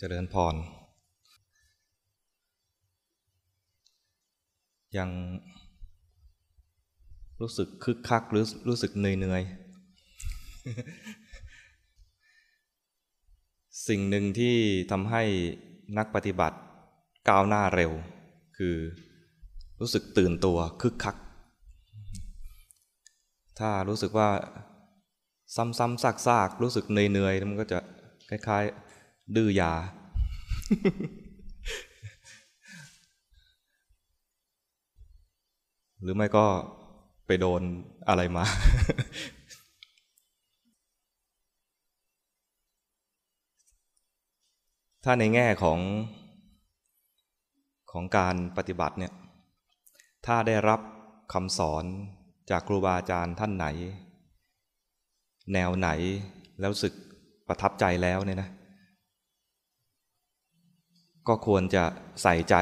เจริญพร ยังรู้สึกคึกคักหรือรู้สึกเหนื่อยเหนื่อยสิ่งหนึ่งที่ทำให้นักปฏิบัติก้าวหน้าเร็ว คือรู้สึกตื่นตัวคึกคัก ถ้ารู้สึกว่าซ้ำๆซากๆ รู้สึกเหนื่อยๆ มันก็จะคล้ายๆ ดื้อยา หรือไม่ก็ไปโดนอะไรมา ถ้าในแง่ของของการปฏิบัติเนี่ย ถ้าได้รับคำสอนจากครูบาอาจารย์ท่านไหน แนวไหนแล้วสึกประทับใจแล้วเนี่ยนะ ก็ควรจะใส่ใจ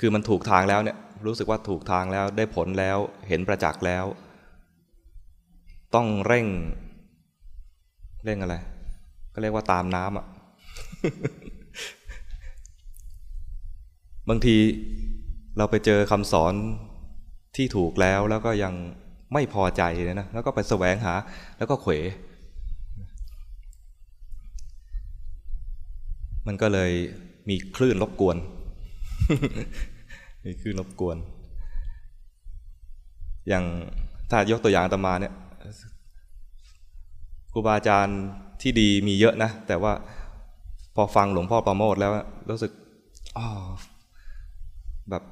คือมันถูกทางแล้วเนี่ยรู้สึกว่าถูกทางแล้วได้ผลแล้วเห็นประจักษ์แล้ว ต้องเร่ง เร่งอะไร ก็เรียกว่าตามน้ำอะ บางทีเราไปเจอคำสอนที่ถูกแล้วแล้วก็ยังไม่พอใจเลยนะ แล้วก็ไปแสวงหา แล้วก็เขว มันก็เลย มีคลื่นรบกวน มีคลื่นรบกวน อย่างถ้ายกตัวอย่างตมาเนี่ยครูบาอาจารย์ที่ดีมีเยอะนะ แต่ว่าพอฟังหลวงพ่อประโมทแล้วรู้สึกอ๋อแบบ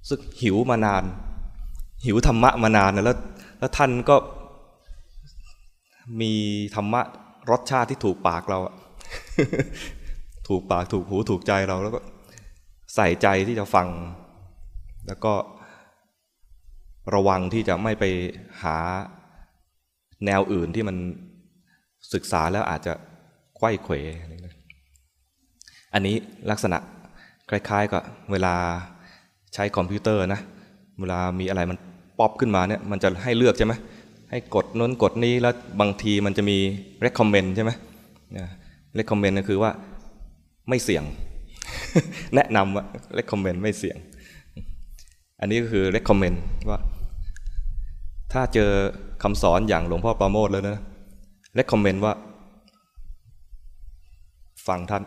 รู้สึกหิวมานาน หิวธรรมะมานานแล้ว แล้วท่านก็มีธรรมะรสชาติที่ถูกปากเรา ถูกปากถูกหูถูกใจเราแล้วก็ใส่ใจที่จะฟัง แล้วก็ระวังที่จะไม่ไปหาแนวอื่นที่มันศึกษาแล้วอาจจะไขว้เขวอันนี้ลักษณะคล้ายๆกับเวลาใช้คอมพิวเตอร์นะ เวลามีอะไรมันป๊อปขึ้นมาเนี่ยมันจะให้เลือกใช่ไหมให้กดน้นกดนี้แล้วบางทีมันจะมี recommend ใช่ไหม recommend ก็คือว่า ไม่เสี่ยง แนะนำว่า recommend ไม่เสี่ยง อันนี้ก็คือ recommend ว่า ถ้าเจอคำสอนอย่างหลวงพ่อประโมทแล้วนะ recommend ว่า ฟังท่าน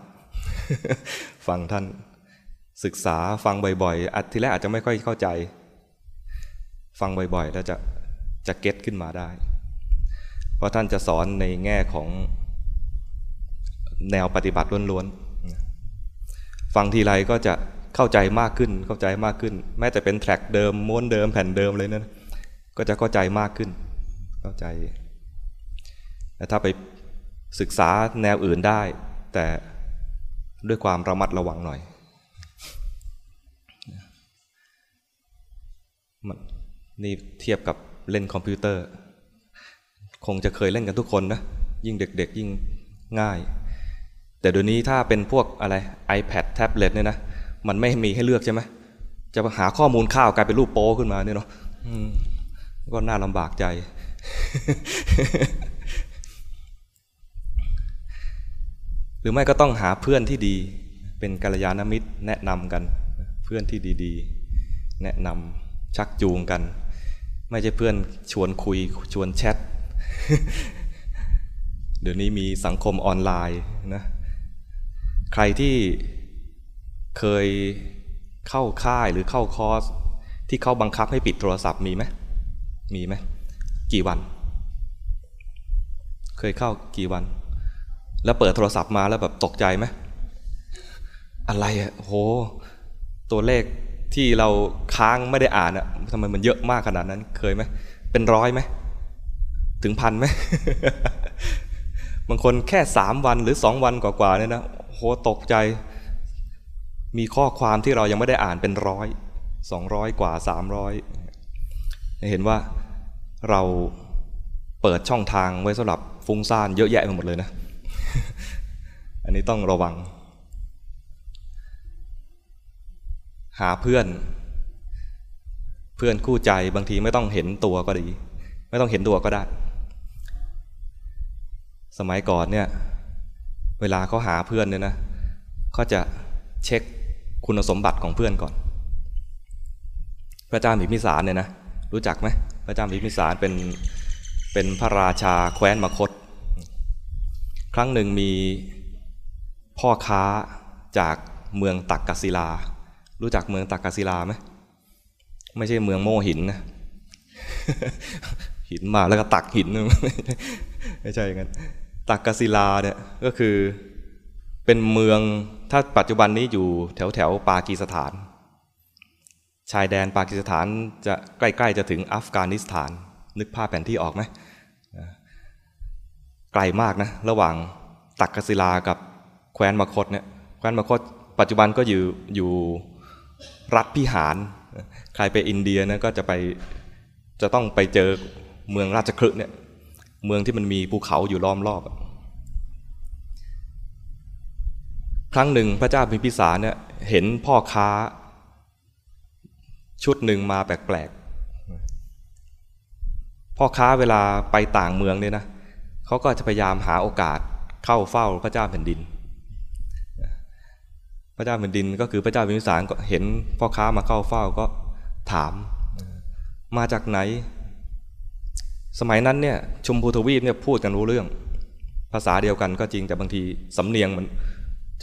ฟังท่าน ศึกษาฟังบ่อยๆอัทีแรกอาจจะไม่ค่อยเข้าใจ ฟังบ่อยๆ แล้วจะจะเก็ตขึ้นมาได้ เพราะท่านจะสอนในแง่ของแนวปฏิบัติล้วนๆ ฟังทีไรก็จะเข้าใจมากขึ้นเข้าใจมากขึ้น แม้แต่เป็นแทร็กเดิมม้วนเดิมแผ่นเดิมเลยนะั้นก็จะเข้าใจมากขึ้น เข้าใจแต่ถ้าไปศึกษาแนวอื่นได้ แต่ด้วยความระมัดระวังหน่อยนี่เทียบกับเล่นคอมพิวเตอร์ คงจะเคยเล่นกันทุกคนนะ ยิ่งเด็กๆ ยิ่งง่าย แต่เดี๋ยวนี้ถ้าเป็นพวกอะไร iPad แท็บเล็ตเนี่ยนะมันไม่มีให้เลือกใช่ไหมจะหาข้อมูลข้าวกลายเป็นรูปโป้ขึ้นมาเนี่ยเนาะก็น่าลำบากใจ หรือไม่ก็ต้องหาเพื่อนที่ดี เป็นกัลยาณมิตรแนะนำกัน เพื่อนที่ดีๆ แนะนำชักจูงกัน ไม่ใช่เพื่อนชวนคุยชวนแชท เดี๋ยวนี้มีสังคมออนไลน์นะ ใครที่เคยเข้าค่ายหรือเข้าคอร์สที่เขาบังคับให้ปิดโทรศัพท์มีไหมมีไหมกี่วัน เคยเข้ากี่วัน แล้วเปิดโทรศัพท์มาแล้วแบบตกใจไหมอะไรอะโห ตัวเลขที่เราค้างไม่ได้อ่านอะทำไมมันเยอะมากขนาดนั้น เคยไหมเป็นร้อยไหมถึงพันไหมบางคนแค่สามวันหรือสองวันกว่าๆเนี่ยนะ หตกใจ มีข้อความที่เรายังไม่ได้อ่านเป็นร้อยสองร้อยกว่าสามร้อยเห็นว่าเราเปิดช่องทางไว้สำหรับฟุ้งซ่านเยอะแยะไปหมดเลยนะ อันนี้ต้องระวัง หาเพื่อน เพื่อนคู่ใจบางทีไม่ต้องเห็นตัวก็ดี ไม่ต้องเห็นตัวก็ได้ สมัยก่อนเนี่ย เวลาเขาหาเพื่อนเนี่ยนะเขาจะเช็คคุณสมบัติของเพื่อนก่อน พระเจ้าพิมพิสารเนี่ยนะรู้จักไหมพระเจ้าพิมพิสารเป็นเป็นพระราชาแคว้นมคต ครั้งหนึ่งมีพ่อค้าจากเมืองตักกศิลา รู้จักเมืองตักกศิลาไหมไม่ใช่เมืองโม่หินนะหินมาแล้วก็ตักหิน ไม่ใช่อย่างนั้น ตักกศิลาเนี่ยก็คือเป็นเมืองถ้าปัจจุบันนี้อยู่แถวแถวปากีสถาน ชายแดนปากีสถานจะใกล้ๆจะถึงอัฟกานิสถาน นึกภาพแผนที่ออกไหมไกลมากนะ ระหว่างตักกศิลากับแคว้นมคตเนี่ยแคว้นมคต ปัจจุบันก็อยู่อยู่รัฐพิหาร ใครไปอินเดียนะก็จะไปจะต้องไปเจอเมืองราชคลึเนี่ย เมืองที่มันมีภูเขาอยู่ล้อมรอบ ครั้งหนึ่งพระเจ้าพิมพิสารเนี่ยเห็นพ่อค้า ชุดหนึ่งมาแปลกๆ พ่อค้าเวลาไปต่างเมืองเนี่ยนะเขาก็จะพยายามหาโอกาสเข้าเฝ้าพระเจ้าแผ่นดิน พระเจ้าแผ่นดินก็คือพระเจ้าพิมพิสารก็เห็นพ่อค้ามาเข้าเฝ้าก็ถามมาจากไหน สมัยนั้นเนี่ยชมพูทวีปเนี่ยพูดกันรู้เรื่อง ภาษาเดียวกันก็จริงแต่บางทีสำเนียงมัน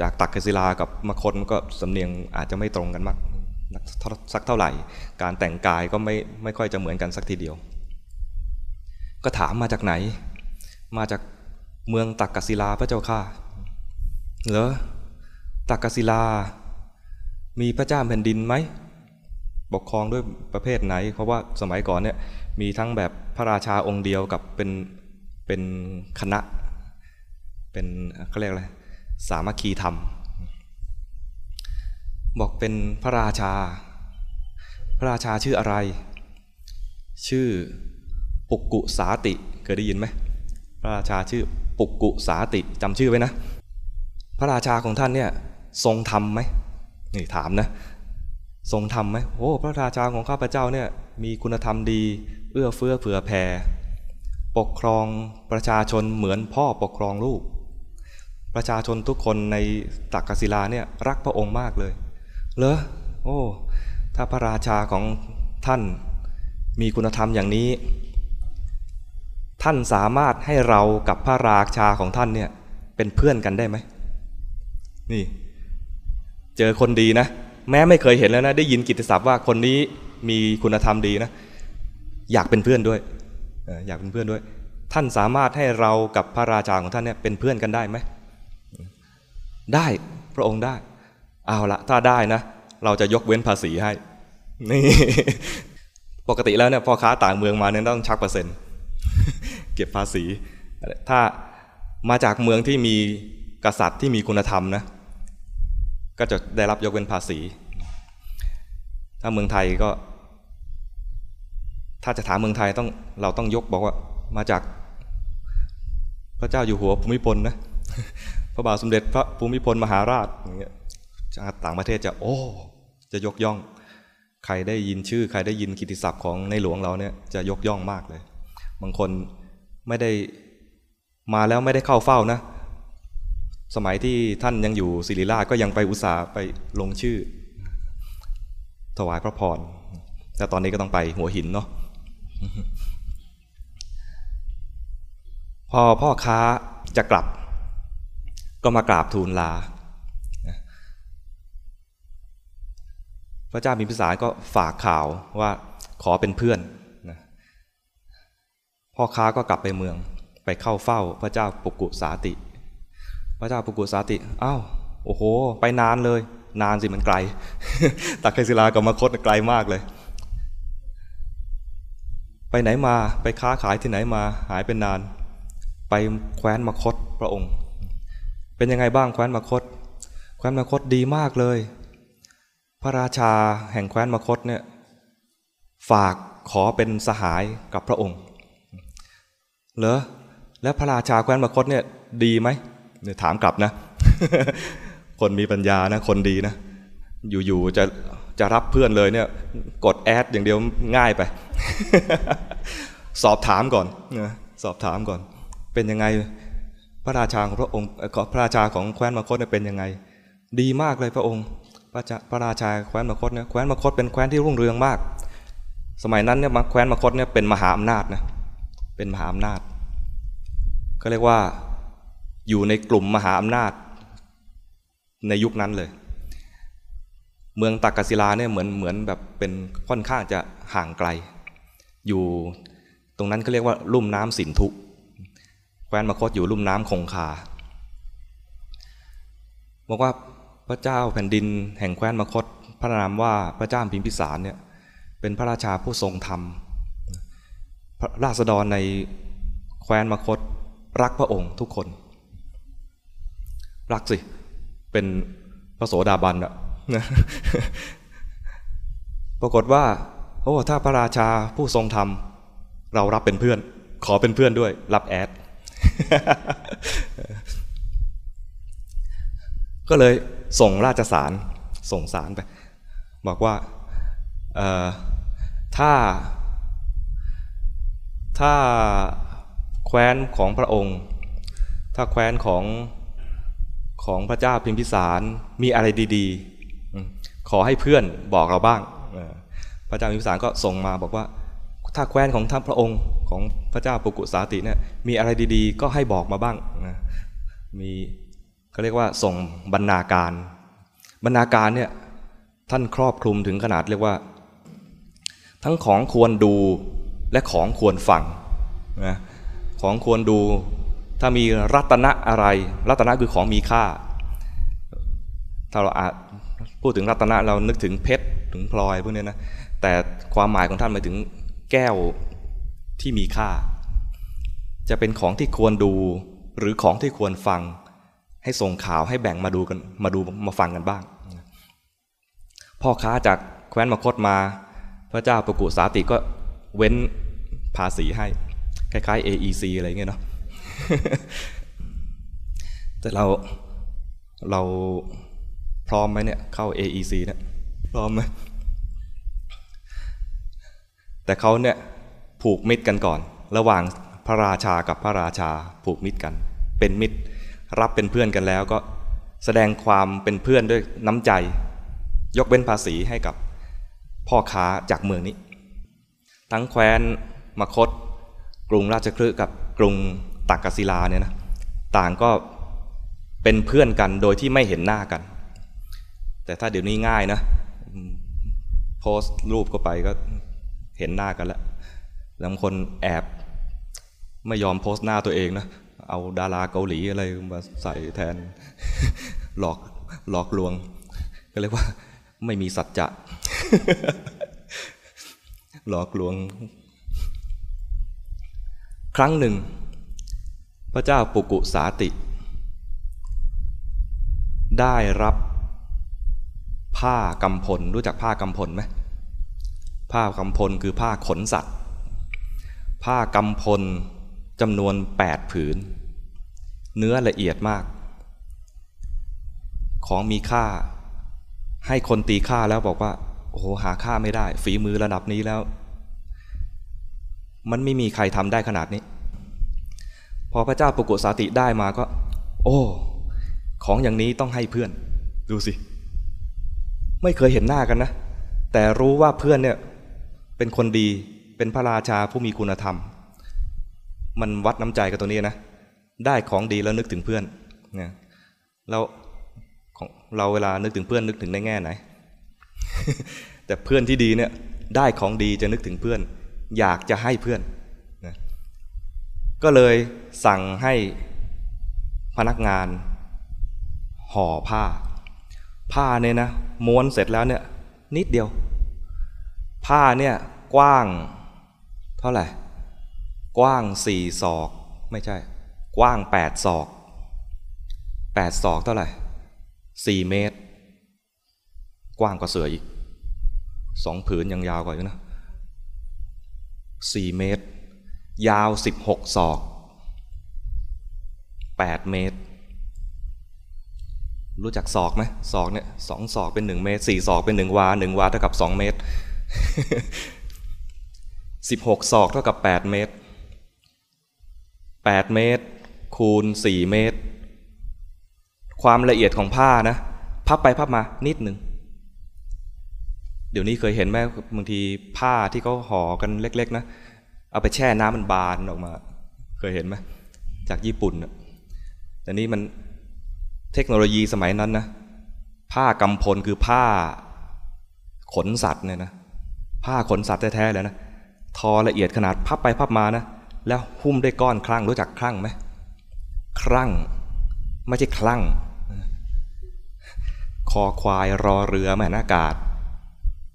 จากตักกศิลากับมคตก็สำเนียงอาจจะไม่ตรงกันมากสักเท่าไหร่ การแต่งกายก็ไม่ไม่ค่อยจะเหมือนกันสักทีเดียว ก็ถามมาจากไหน มาจากเมืองตักกศิลาพระเจ้าค่ะเหรอตักกศิลา มีพระเจ้าแผ่นดินไหมปกครองด้วยประเภทไหน เพราะว่าสมัยก่อนเนี่ย มีทั้งแบบพระราชาองค์เดียวกับเป็นเป็นคณะ เป็นเขาเรียกอะไรสามัคคีธรรม บอกเป็นพระราชา พระราชาชื่ออะไร ชื่อปุกกุสาติเคยได้ยินไหมพระราชาชื่อปุกกุสาติจำชื่อไว้นะ พระราชาของท่านเนี่ยทรงธรรมไหมนี่ถามนะ ทรงธรรมไหมโอ้พระราชาของข้าพเจ้าเนี่ย มีคุณธรรมดี เอื้อเฟื้อเผื่อแผ่ ปกครองประชาชนเหมือนพ่อปกครองลูก ประชาชนทุกคนในตักกศิลาเนี่ยรักพระองค์มากเลย เหรอ โอ้ ถ้าพระราชาของท่านมีคุณธรรมอย่างนี้ ท่านสามารถให้เรากับพระราชาของท่านเนี่ยเป็นเพื่อนกันได้ไหม นี่ เจอคนดีนะ แม้ไม่เคยเห็นแล้วนะ ได้ยินกิตติศัพท์ว่าคนนี้ มีคุณธรรมดีนะ อยากเป็นเพื่อนด้วยอยากเป็นเพื่อนด้วย ท่านสามารถให้เรากับพระราชาของท่านเนี่ยเป็นเพื่อนกันได้ไหมได้พระองค์ได้ เอาละถ้าได้นะ เราจะยกเว้นภาษีให้นี่ปกติแล้วเนี่ยพอค้าต่างเมืองมาเนี่ยต้องชักเปอร์เซ็นต์เก็บภาษี ถ้ามาจากเมืองที่มีกษัตริย์ที่มีคุณธรรมนะก็จะได้รับยกเว้นภาษี ถ้าเมืองไทยก็ ถ้าจะถามเมืองไทยต้องเราต้องยกบอกว่ามาจากพระเจ้าอยู่หัวภูมิพลนะพระบาทสมเด็จพระภูมิพลมหาราชอย่างเงี้ยต่างประเทศจะโอ้จะยกย่อง ใครได้ยินชื่อ ใครได้ยินกิติศัพท์ของในหลวงเราเนี่ยจะยกย่องมากเลย บางคนไม่ได้มาแล้วไม่ได้เข้าเฝ้านะ สมัยที่ท่านยังอยู่ศิริราชก็ยังไปอุตสาห์ไปลงชื่อ ถวายพระพรแต่ตอนนี้ก็ต้องไปหัวหินเนาะ พอพ่อค้าจะกลับ ก็มากราบทูลลา พระเจ้ามีพิสารก็ฝากข่าวว่าขอเป็นเพื่อนพ่อค้าก็กลับไปเมืองไปเข้าเฝ้าพระเจ้าปุกุสาติ พระเจ้าปุกุสาติอ้าวโอ้โห ไปนานเลย นานสิมันไกล ตักเคศิลากับมคตไกลมากเลย ไปไหนมาไปค้าขายที่ไหนมาหายเป็นนาน ไปแคว้นมคตพระองค์ เป็นยังไงบ้างแคว้นมคต แคว้นมคตดีมากเลย พระราชาแห่งแคว้นมคตเนี่ยฝากขอเป็นสหายกับพระองค์เหรอแล้วพระราชาแคว้นมคตเนี่ยดีไหมเนี่ยถามกลับนะ คนมีปัญญานะคนดีนะ อยู่ๆจะ จะรับเพื่อนเลยเนี่ยกดแอดอย่างเดียวง่ายไป สอบถามก่อนนะสอบถามก่อน เป็นยังไงพระราชาของพระองค์พระราชาของแคว้นมคตเป็นยังไง ดีมากเลยพระองค์พระระราชาแคว้นมคตเนี่ยแคว้นมคตเป็นแคว้นที่รุ่งเรืองมาก สมัยนั้นเนี่ยแคว้นมคตเนี่ยเป็นมหาอำนาจนะเป็นมหาอำนาจ ก็เรียกว่าอยู่ในกลุ่มมหาอำนาจในยุคนั้นเลย เมืองตักศิลาเนี่ยเหมือนเหมือนแบบเป็นค่อนข้างจะห่างไกล อยู่ตรงนั้นเขาเรียกว่าลุ่มน้ำสินธุแคว้นมคตอยู่ลุ่มน้ำคงคาบอกว่าพระเจ้าแผ่นดินแห่งแคว้นมคต พระนามว่าพระเจ้าพิมพิสารเนี่ยเป็นพระราชาผู้ทรงธรรมระราษฎรในแคว้นมคตรักพระองค์ทุกคน รักสิ เป็นพระโสดาบันอะ ปรากฏว่าโอ้ถ้าพระราชาผู้ทรงธรรม เรารับเป็นเพื่อน ขอเป็นเพื่อนด้วย รับแอด ก็เลยส่งราชสารส่งสารไป บอกว่าถ้า ถ้าแคว้นของพระองค์ ถ้าแคว้นของของพระเจ้าพิมพิสารมีอะไรดี ๆ ขอให้เพื่อนบอกเราบ้าง พระเจ้าพิมพิสารก็ส่งมาบอกว่า ถ้าแคว้นของท่านพระองค์ของพระเจ้าปุกุสาติเนี่ยมีอะไรดีๆ ก็ให้บอกมาบ้างมีเขาเรียกว่าส่งบรรณาการ บรรณาการเนี่ยท่านครอบคลุมถึงขนาดเรียกว่า ทั้งของควรดูและของควรฟังนะของควรดู ถ้ามีรัตนะอะไร รัตนะคือของมีค่า ถ้าเราอาจ พูดถึงรัตนะเรานึกถึงเพชรถึงพลอยพวกนี้นะแต่ความหมายของท่านหมายถึงแก้วที่มีค่า จะเป็นของที่ควรดูหรือของที่ควรฟัง ให้ส่งข่าวให้แบ่งมาดูกันมาดูมาฟังกันบ้าง พ่อค้าจากแคว้นมคตมา พระเจ้าประกุสาติก็เว้นภาษีให้ คล้ายๆ AEC อะไรเงี้ยเนาะแต่เราเรา พร้อมไหมเนี่ยเข้า AEC เนี่ยพร้อมไหมแต่เขาเนี่ยผูกมิตรกันก่อน ระหว่างพระราชากับพระราชาผูกมิตรกัน เป็นมิตรรับเป็นเพื่อนกันแล้วก็แสดงความเป็นเพื่อนด้วยน้ำใจ ยกเว้นภาษีให้กับพ่อค้าจากเมืองนี้ ทั้งแคว้นมคต กรุงราชคฤห์กับกรุงตักกศิลาเนี่ยนะต่างก็เป็นเพื่อนกันโดยที่ไม่เห็นหน้ากัน แต่ถ้าเดี๋ยวนี้ง่ายนะโพสต์รูปเข้าไปก็เห็นหน้ากันแล้วบางคนแอบไม่ยอมโพสต์หน้าตัวเองนะ เอาดาราเกาหลีอะไรมาใส่แทน หลอกหลอกลวง ก็เรียกว่าไม่มีสัจจะ หลอกลวง ครั้งหนึ่ง พระเจ้าปุกุสาติ ได้รับ ผ้ากำพลรู้จักผ้ากำพลไหมผ้ากำพลคือผ้าขนสัตว์ ผ้ากำพลจำนวนแปดผืน เนื้อละเอียดมาก ของมีค่า ให้คนตีค่าแล้วบอกว่า โอ้โหหาค่าไม่ได้ ฝีมือระดับนี้แล้ว มันไม่มีใครทำได้ขนาดนี้ พอพระเจ้าปุกุสาติได้มาก็ โอ้ ของอย่างนี้ต้องให้เพื่อน ดูสิ ไม่เคยเห็นหน้ากันนะ แต่รู้ว่าเพื่อนเนี่ยเป็นคนดีเป็นพระราชาผู้มีคุณธรรม มันวัดน้ำใจกับตัวนี้นะ ได้ของดีแล้วนึกถึงเพื่อนเนี่ยแล้วของเราเวลานึกถึงเพื่อนนึกถึงในแง่ไหน แต่เพื่อนที่ดีเนี่ยได้ของดีจะนึกถึงเพื่อน อยากจะให้เพื่อนนะก็เลยสั่งให้พนักงานห่อผ้า ผ้าเนี่ยนะม้วนเสร็จแล้วเนี่ยนิดเดียว ผ้าเนี่ยกว้าง เท่าไหร่ กว้างสี่ศอกไม่ใช่ กว้างแปดศอกแปดศอกเท่าไหร่สี่เมตร กว้างกว่าเสืออีกสองผืนยังยาวกว่าอยู่นะสี่เมตร ยาวสิบหกศอกแปดเมตร รู้จักศอกไหมศอกเนี่ยสองศอกเป็นหนึ่งเมตรสี่ศอกเป็นหนึ่งวาหนึ่งวาเท่ากับสองเมตรสิบหกศอกเท่ากับแปดเมตรแปดเมตร คูณสี่เมตร ความละเอียดของผ้านะ พับไปพับมานิดหนึ่งเดี๋ยวนี้เคยเห็นไหมบางทีผ้าที่เขาห่อกันเล็ก ๆ นะ เอาไปแช่น้ำมันบานออกมา เคยเห็นไหมจากญี่ปุ่นแต่นี้มัน เทคโนโลยีสมัยนั้นนะผ้ากำพลคือผ้าขนสัตว์เนี่ยนะผ้าขนสัตว์แท้ๆเลยนะทอละเอียดขนาดพับไปพับมานะแล้วหุ้มด้วยก้อนคลั่งรู้จักคลั่งไหมคลั่งไม่ใช่คลั่ง คอควายรอเรือแม่นากาศ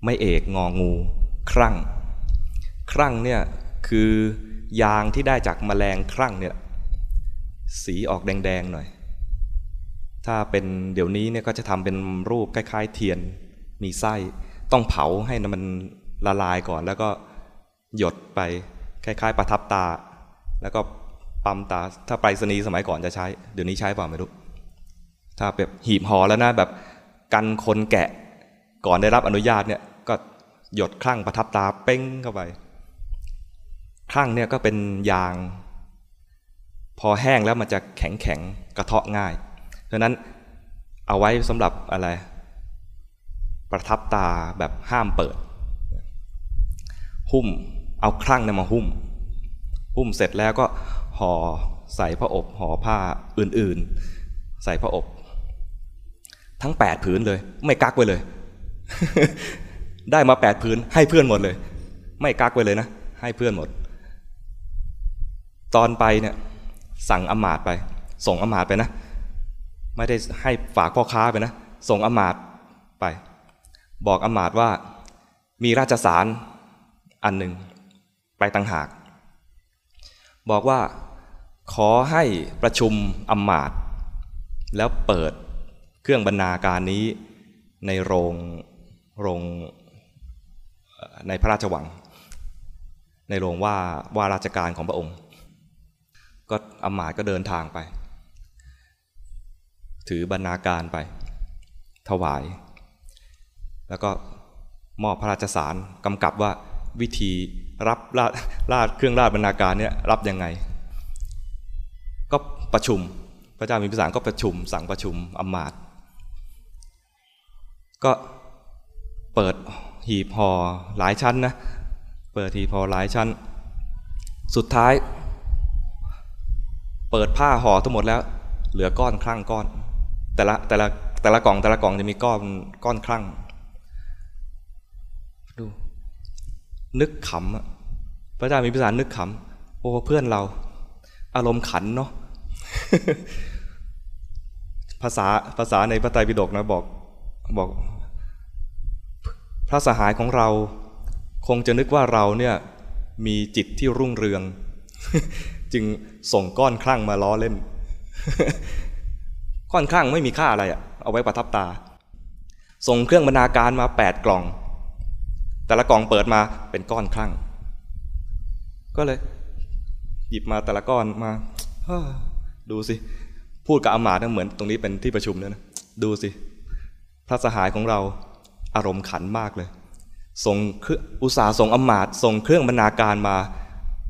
ไม่เอกงองู ครั่ง ครั่งเนี่ยคือยางที่ได้จากแมลงครั่งเนี่ยสีออกแดงๆหน่อย ถ้าเป็นเดี๋ยวนี้เนี่ยก็จะทำเป็นรูปคล้ายๆ เทียนมีไส้ ต้องเผาให้มันละลายก่อน แล้วก็หยดไปคล้าย ๆ ประทับตา แล้วก็ปั๊มตา ถ้าไปรษณีย์สมัยก่อนจะใช้ เดี๋ยวนี้ใช้เปล่าไม่รู้ ถ้าแบบหีบห่อแล้วนะแบบกันคนแกะก่อนได้รับอนุญาตเนี่ยก็หยดคลั่งประทับตาเป้งเข้าไปคลั่งเนี่ยก็เป็นยาง พอแห้งแล้วมันจะแข็งแข็งกระเทาะง่าย เพราะนั้นเอาไว้สำหรับอะไร ประทับตาแบบห้ามเปิด หุ้มเอาคลั่งเนี่ยมาหุ้ม หุ้มเสร็จแล้วก็ห่อใส่พระอบห่อผ้าอื่นๆ ใส่พระอบ ทั้งแปดผืนเลย ไม่กักไว้เลย ได้มาแปดผืนให้เพื่อนหมดเลย ไม่กักไว้เลยนะ ให้เพื่อนหมด ตอนไปเนี่ยสั่งอมาตไป ส่งอมาตไปนะ ไม่ได้ให้ฝากพ่อค้าไปนะ ส่งอมาตไป บอกอมาตว่ามีราชสารอันหนึ่งไปต่างหาก บอกว่าขอให้ประชุมอมาตแล้วเปิดเครื่องบรรณาการนี้ในโรงโรงในพระราชวัง ในโรงว่าว่าราชการของพระองค์ ก็อมาตก็เดินทางไป ถือบรรณาการไป ถวาย แล้วก็มอบพระราชสารกำกับว่าวิธีรับราราเครื่องราชบรรณาการเนี่ยรับยังไง ก็ประชุมพระเจ้ามีพิสารก็ประชุม สั่งประชุมอมาตย์ก็เปิดหีบห่อหลายชั้นนะเปิดหีบห่อหลายชั้น สุดท้าย เปิดผ้าห่อทั้งหมดแล้ว เหลือก้อนคลั่งก้อน แต่ละแต่ละแต่ละกล่องแต่ละกล่องจะมีก้อนก้อนคลั่งดู นึกขำพระเจ้ามีพิสานึกขำโอ้เพื่อนเรา อารมณ์ขันเนาะภาษาภาษาในพระไตรปิฎกนะบอกบอก พระสหายของเรา คงจะนึกว่าเราเนี่ยมีจิตที่รุ่งเรือง จึงส่งก้อนคลั่งมาล้อเล่น ก้อนคลั่งไม่มีค่าอะไรอะเอาไว้ประทับตา ส่งเครื่องบรรณาการมาแปดกล่อง แต่ละกล่องเปิดมาเป็นก้อนคลั่ง ก็เลย หยิบมาแต่ละก้อนมาดูสิ พูดกับอามาตย์เหมือนตรงนี้เป็นที่ประชุมเนี่ยนะ ดูสิพระสหายของเราอารมณ์ขันมากเลยส่งอุตสาห์ส่งอามาตย์ส่งเครื่องบรรณาการมา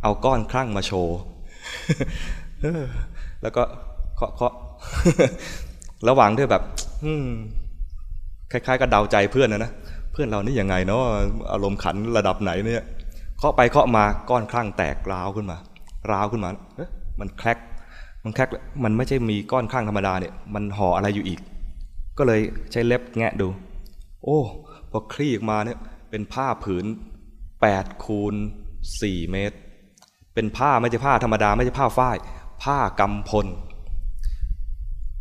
เอาก้อนคลั่งมาโชว์แล้วก็เคาะเคาะ ระหว่างที่แบบคล้ายๆกับเดาใจเพื่อนนะนะเพื่อนเรานี่ยังไงเนาะอารมณ์ขันระดับไหนเนี่ยเคาะไปเคาะมาก้อนคลั่งแตกร้าวขึ้นมาร้าวขึ้นมามันแคลกมันแคลกมันไม่ใช่มีก้อนข้างธรรมดาเนี่ย มันห่ออะไรอยู่อีก ก็เลยใช้เล็บแงะดู โอ้พอคลี่ออกมาเนี่ย เป็นผ้าผืนแปดคูณสี่เมตร เป็นผ้าไม่ใช่ผ้าธรรมดาไม่ใช่ผ้าฝ้าย ผ้ากำพล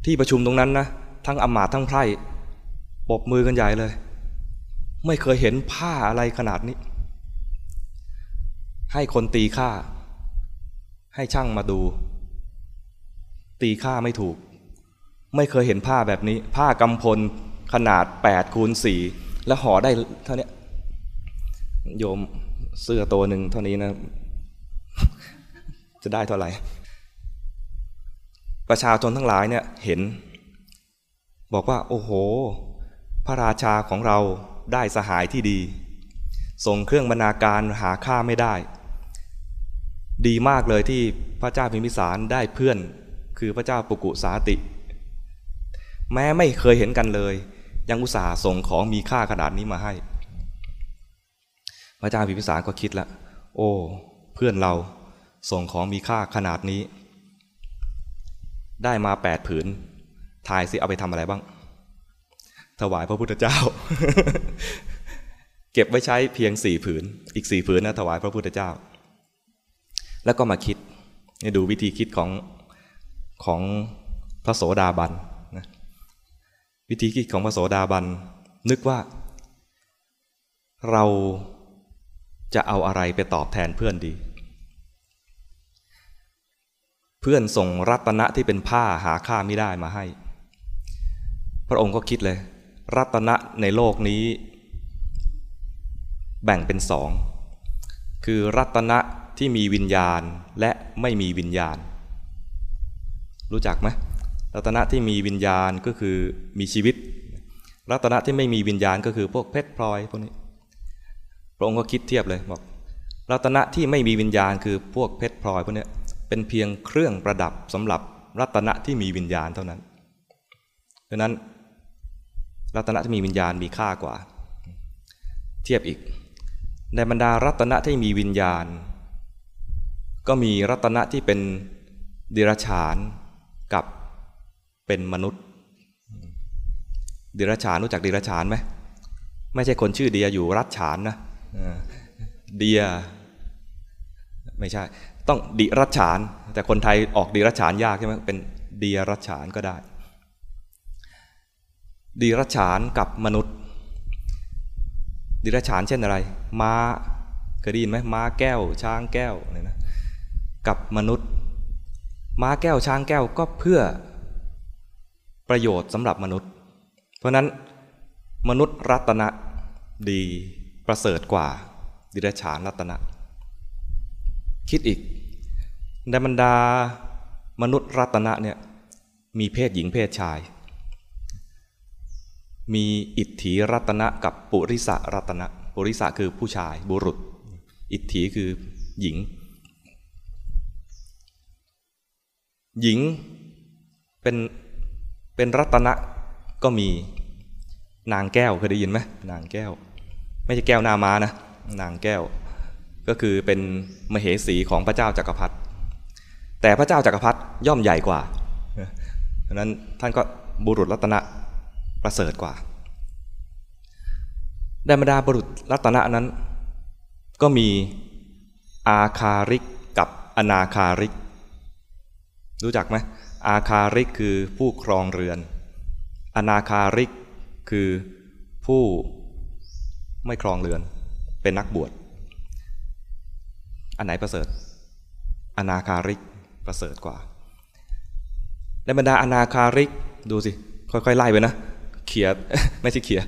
ที่ประชุมตรงนั้นนะทั้งอมาตทั้งไพร่ปบมือกันใหญ่เลย ไม่เคยเห็นผ้าอะไรขนาดนี้ ให้คนตีค่า ให้ช่างมาดู ตีค่าไม่ถูก ไม่เคยเห็นผ้าแบบนี้ ผ้ากำพลขนาดแปดคูณสี่แล้วห่อได้เท่านี้โยมเสื้อตัวหนึ่งเท่านี้นะ จะได้เท่าไหร่ ประชาชนทั้งหลายเนี่ยเห็น บอกว่าโอ้โห พระราชาของเราได้สหายที่ดี ส่งเครื่องบรรณาการหาค่าไม่ได้ ดีมากเลยที่พระเจ้าพิมพิสารได้เพื่อน คือพระเจ้าปุกุสาติ แม้ไม่เคยเห็นกันเลย ยังอุตส่าห์ส่งของมีค่าขนาดนี้มาให้ พระเจ้าพิมพิสารก็คิดละโอ้ เพื่อนเราส่งของมีค่าขนาดนี้ ได้มาแปดผืนทายสิเอาไปทำอะไรบ้าง ถวายพระพุทธเจ้า เก็บไว้ใช้เพียงสี่ผืน อีกสี่ผืนนะถวายพระพุทธเจ้า แล้วก็มาคิดดูวิธีคิดของของพระโสดาบันนะวิธีคิดของพระโสดาบัน นึกว่า เราจะเอาอะไรไปตอบแทนเพื่อนดี เพื่อนส่งรัตนะที่เป็นผ้าหาค่าไม่ได้มาให้ พระองค์ก็คิดเลย รัตนะในโลกนี้ แบ่งเป็นสอง คือรัตนะที่มีวิญญาณและไม่มีวิญญาณ รู้จักไหมรัตนะที่มีวิญญาณก็คือมีชีวิต รัตนะที่ไม่มีวิญญาณก็คือพวกเพชรพลอยพวกนี้ พระองค์ก็คิดเทียบเลยบอกรัตนะที่ไม่มีวิญญาณคือพวกเพชรพลอยพวกนี้ เป็นเพียงเครื่องประดับสำหรับรัตนะที่มีวิญญาณเท่านั้นดังนั้นรัตนะที่มีวิญญาณมีค่ากว่า เทียบอีก ในบรรดารัตนะที่มีวิญญาณ ก็มีรัตนะที่เป็นดิรฉานกับเป็นมนุษย์ ดิรฉานรู้จักดิรฉานไหมไม่ใช่คนชื่อเดียอยู่รัชฉานนะเดียไม่ใช่ ต้องดิรัชฉาน แต่คนไทยออกดิรัชฉานยากใช่ไหมเป็นดีรัชฉานก็ได้ดิรัชฉานกับมนุษย์ดิรัชฉานเช่นอะไร ม้าเคยได้ยินไหมม้าแก้ว ช้างแก้วอะไรนะกับมนุษย์ ม้าแก้วช้างแก้วก็เพื่อประโยชน์สำหรับมนุษย์ เพราะนั้นมนุษย์รัตนะดีประเสริฐกว่า ดิรัชานรัตนะ คิดอีก ในบรรดามนุษย์รัตนะเนี่ยมีเพศหญิงเพศชาย มีอิทธิรัตนะกับปุริสะรัตนะปุริสะคือผู้ชายบุรุษ อิทธิคือหญิง หญิงเป็นเป็นรัตนะก็มีนางแก้วเคยได้ยินไหมนางแก้ว ไม่ใช่แก้วนามานะ นางแก้ว ก็คือเป็นมเหสีของพระเจ้าจากักรพรรดิ แต่พระเจ้าจักรพรรดิย่อมใหญ่กว่าดังนั้นท่านก็บุรุษรัตนะประเสริฐกว่าในบรรดาบุรุษรัตนะนั้น ก็มีอาคาริกกับอนาคาริก รู้จักไหมอาคาริกคือผู้ครองเรือน อนาคาริกคือผู้ไม่ครองเรือน เป็นนักบวช อันไหนประเสริฐ อนาคาริก ประเสริฐกว่า ในบรรดาอนาคาริกดูสิ ค่อยๆไล่ไปนะ เขียไม่ใช่เขีย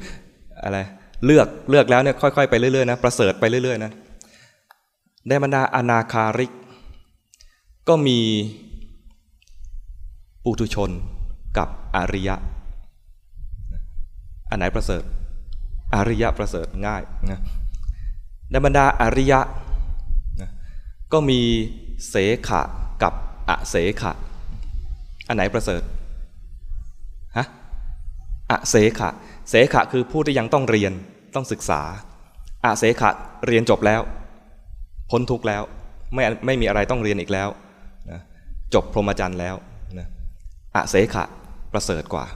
อะไร เลือกเลือกแล้วเนี่ยค่อยๆไปเรื่อยๆนะประเสริฐไปเรื่อยๆนะในบรรดาอนาคาริก ก็มีปุถุชนกับอริยะ อันไหนประเสริฐ อริยะประเสริฐง่ายนะในบรรดาอริยะ ก็มีเสขะกับ อเสขะ อันไหนประเสริฐฮะอเสขะ เสขะคือผู้ที่ยังต้องเรียนต้องศึกษาอาเสขะเรียนจบแล้ว พ้นทุกแล้วไม่ไม่มีอะไรต้องเรียนอีกแล้วนะจบพรหมจรรย์แล้วนะอาเสขะประเสริฐกว่า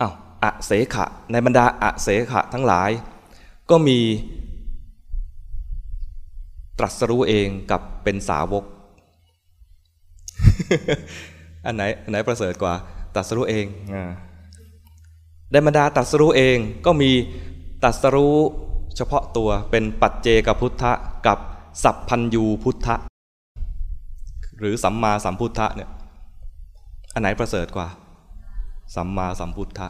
อา้าวอาเสขะ ในบรรดาอาเสขะทั้งหลาย ก็มีตรัสรู้เองกับเป็นสาวก อันไหนอันไหนประเสริฐกว่าตรัสรู้เองอ่าในบรรดาตัดสรู้เองก็มีตัดสรู้เฉพาะตัวเป็นปัจเจกพุทธะกับสัพพัญยูพุทธะหรือสัมมาสัมพุทธะเนี่ยอันไหนประเสริฐกว่า สัมมาสัมพุทธะ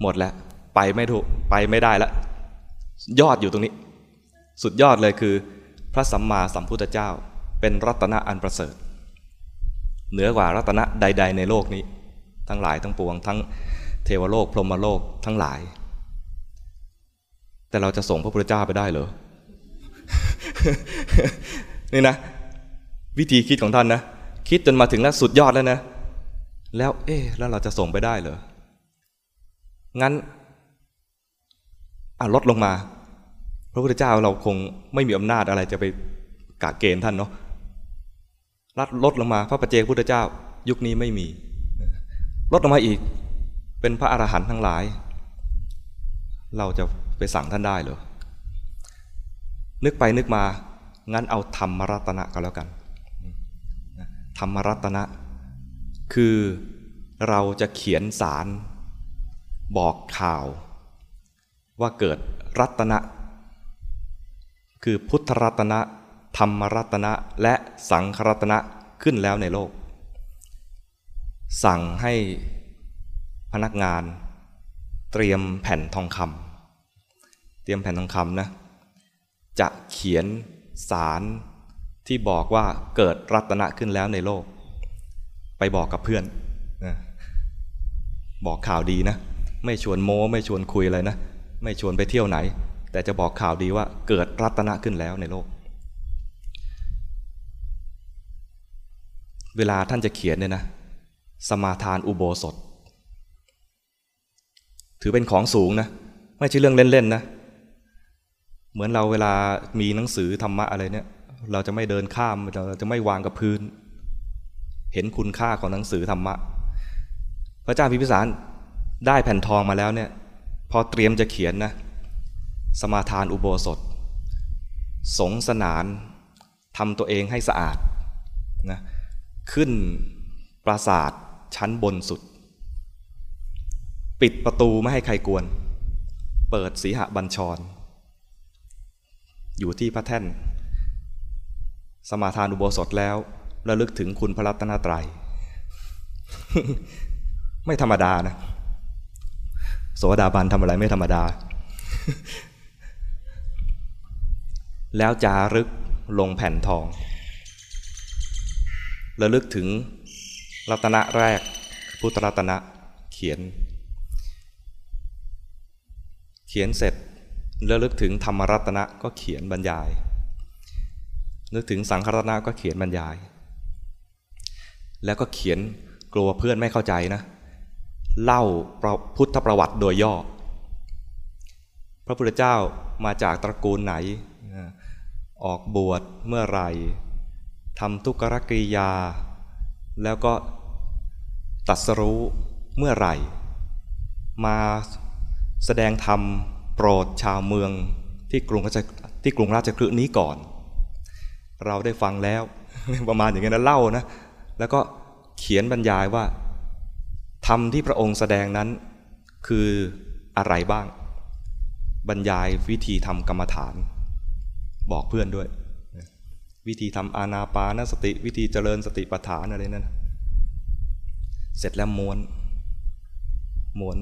หมดแล้วไปไม่ถูกไปไม่ได้แล้วยอดอยู่ตรงนี้ สุดยอดเลยคือ พระสัมมาสัมพุทธเจ้า เป็นรัตนะอันประเสริฐ เหนือกว่ารัตนะใด ๆ ในโลกนี้ ทั้งหลายทั้งปวง ทั้งเทวโลก พรหมโลกทั้งหลาย แต่เราจะส่งพระพุทธเจ้าไปได้เหรอนี่นะ วิธีคิดของท่านนะ คิดจนมาถึงแล้วสุดยอดแล้วนะ แล้วเอ๊แล้วเราจะส่งไปได้เหรองั้นอะลดลงมา พระพุทธเจ้าเราคงไม่มีอำนาจอะไรจะไปกะเกณฑ์ท่านเนาะ ลดลดลงมา พระปเจกพุทธเจ้า ยุคนี้ไม่มี ลดลงมาอีก เป็นพระอรหันต์ทั้งหลาย เราจะไปสั่งท่านได้เหรอนึกไปนึกมา งั้นเอาธรรมรัตนะก็แล้วกันธรรมรัตนะ คือเราจะเขียนสารบอกข่าว ว่าเกิดรัตนะ คือพุทธรัตนะ ธรรมรัตนะและสังครัตนะขึ้นแล้วในโลก สั่งให้พนักงาน เตรียมแผ่นทองคำเตรียมแผ่นทองคำนะจะเขียนสารที่บอกว่าเกิดรัตนะขึ้นแล้วในโลก ไปบอกกับเพื่อนบอกข่าวดีนะ ไม่ชวนโม้ ไม่ชวนคุยอะไรนะ ไม่ชวนไปเที่ยวไหน แต่จะบอกข่าวดีว่าเกิดรัตนะขึ้นแล้วในโลก เวลาท่านจะเขียนเนี่ยนะ สมาทานอุโบสถ ถือเป็นของสูงนะ ไม่ใช่เรื่องเล่นๆนะ เหมือนเราเวลามีหนังสือธรรมะอะไรเนี่ย เราจะไม่เดินข้าม เราจะไม่วางกับพื้น เห็นคุณค่าของหนังสือธรรมะ พระเจ้าพิพิสารได้แผ่นทองมาแล้วเนี่ย พอเตรียมจะเขียนนะ สมาทานอุโบสถ สงสนานทำตัวเองให้สะอาดนะ ขึ้นปราสาทชั้นบนสุด ปิดประตูไม่ให้ใครกวน เปิดสีหบัญชร อยู่ที่พระแท่น สมาทานอุโบสถแล้วระลึกถึงคุณพระรัตนตรัย ไม่ธรรมดานะ โสดาบันทำอะไรไม่ธรรมดา แล้วจารึกลงแผ่นทอง ระลึกถึงรัตนะแรก พุทธรัตนะเขียน เขียนเสร็จระลึกถึงธรรมรัตนะก็เขียนบรรยาย นึกถึงสังฆรัตนะก็เขียนบรรยาย แล้วก็เขียนกลัวเพื่อนไม่เข้าใจนะ เล่าพุทธประวัติโดยย่อ พระพุทธเจ้ามาจากตระกูลไหน ออกบวชเมื่อไหร่ ทำทุกขกริยา แล้วก็ตัดสรู้เมื่อไหร่ มาแสดงธรรมโปรดชาวเมืองที่กรุงราชที่กรุงราชคฤห์นี้ก่อน เราได้ฟังแล้วประมาณอย่างนี้นะเล่านะแล้วก็เขียนบรรยายว่าธรรมที่พระองค์แสดงนั้นคืออะไรบ้าง บรรยายวิธีทำกรรมฐาน บอกเพื่อนด้วย วิธีทำอานาปานสติ วิธีเจริญสติปัฏฐานอะไรนั่นเสร็จแล้วม้วน ม้วน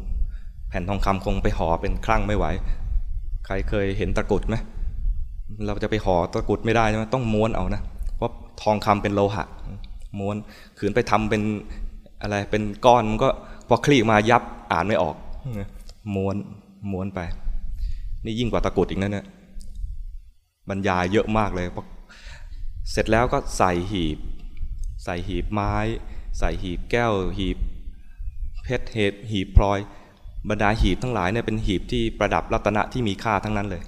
แผ่นทองคำคงไปห่อเป็นคลั่งไม่ไหว ใครเคยเห็นตะกุดไหมเราจะไปห่อตะกุดไม่ได้ใช่ไหมต้องม้วนเอานะเพราะทองคำเป็นโลหะ ม้วนขืนไปทำเป็นอะไรเป็นก้อนมันก็พอคลี่มายับอ่านไม่ออกม้วนม้วนไป นี่ยิ่งกว่าตะกุดอีกนะเนี่ยบรรยายเยอะมากเลย เสร็จแล้วก็ใส่หีบ ใส่หีบไม้ ใส่หีบแก้ว หีบเพชรเหตุหีบพลอย บรรดาหีบทั้งหลายเนี่ยเป็นหีบที่ประดับรัตนะที่มีค่าทั้งนั้นเลย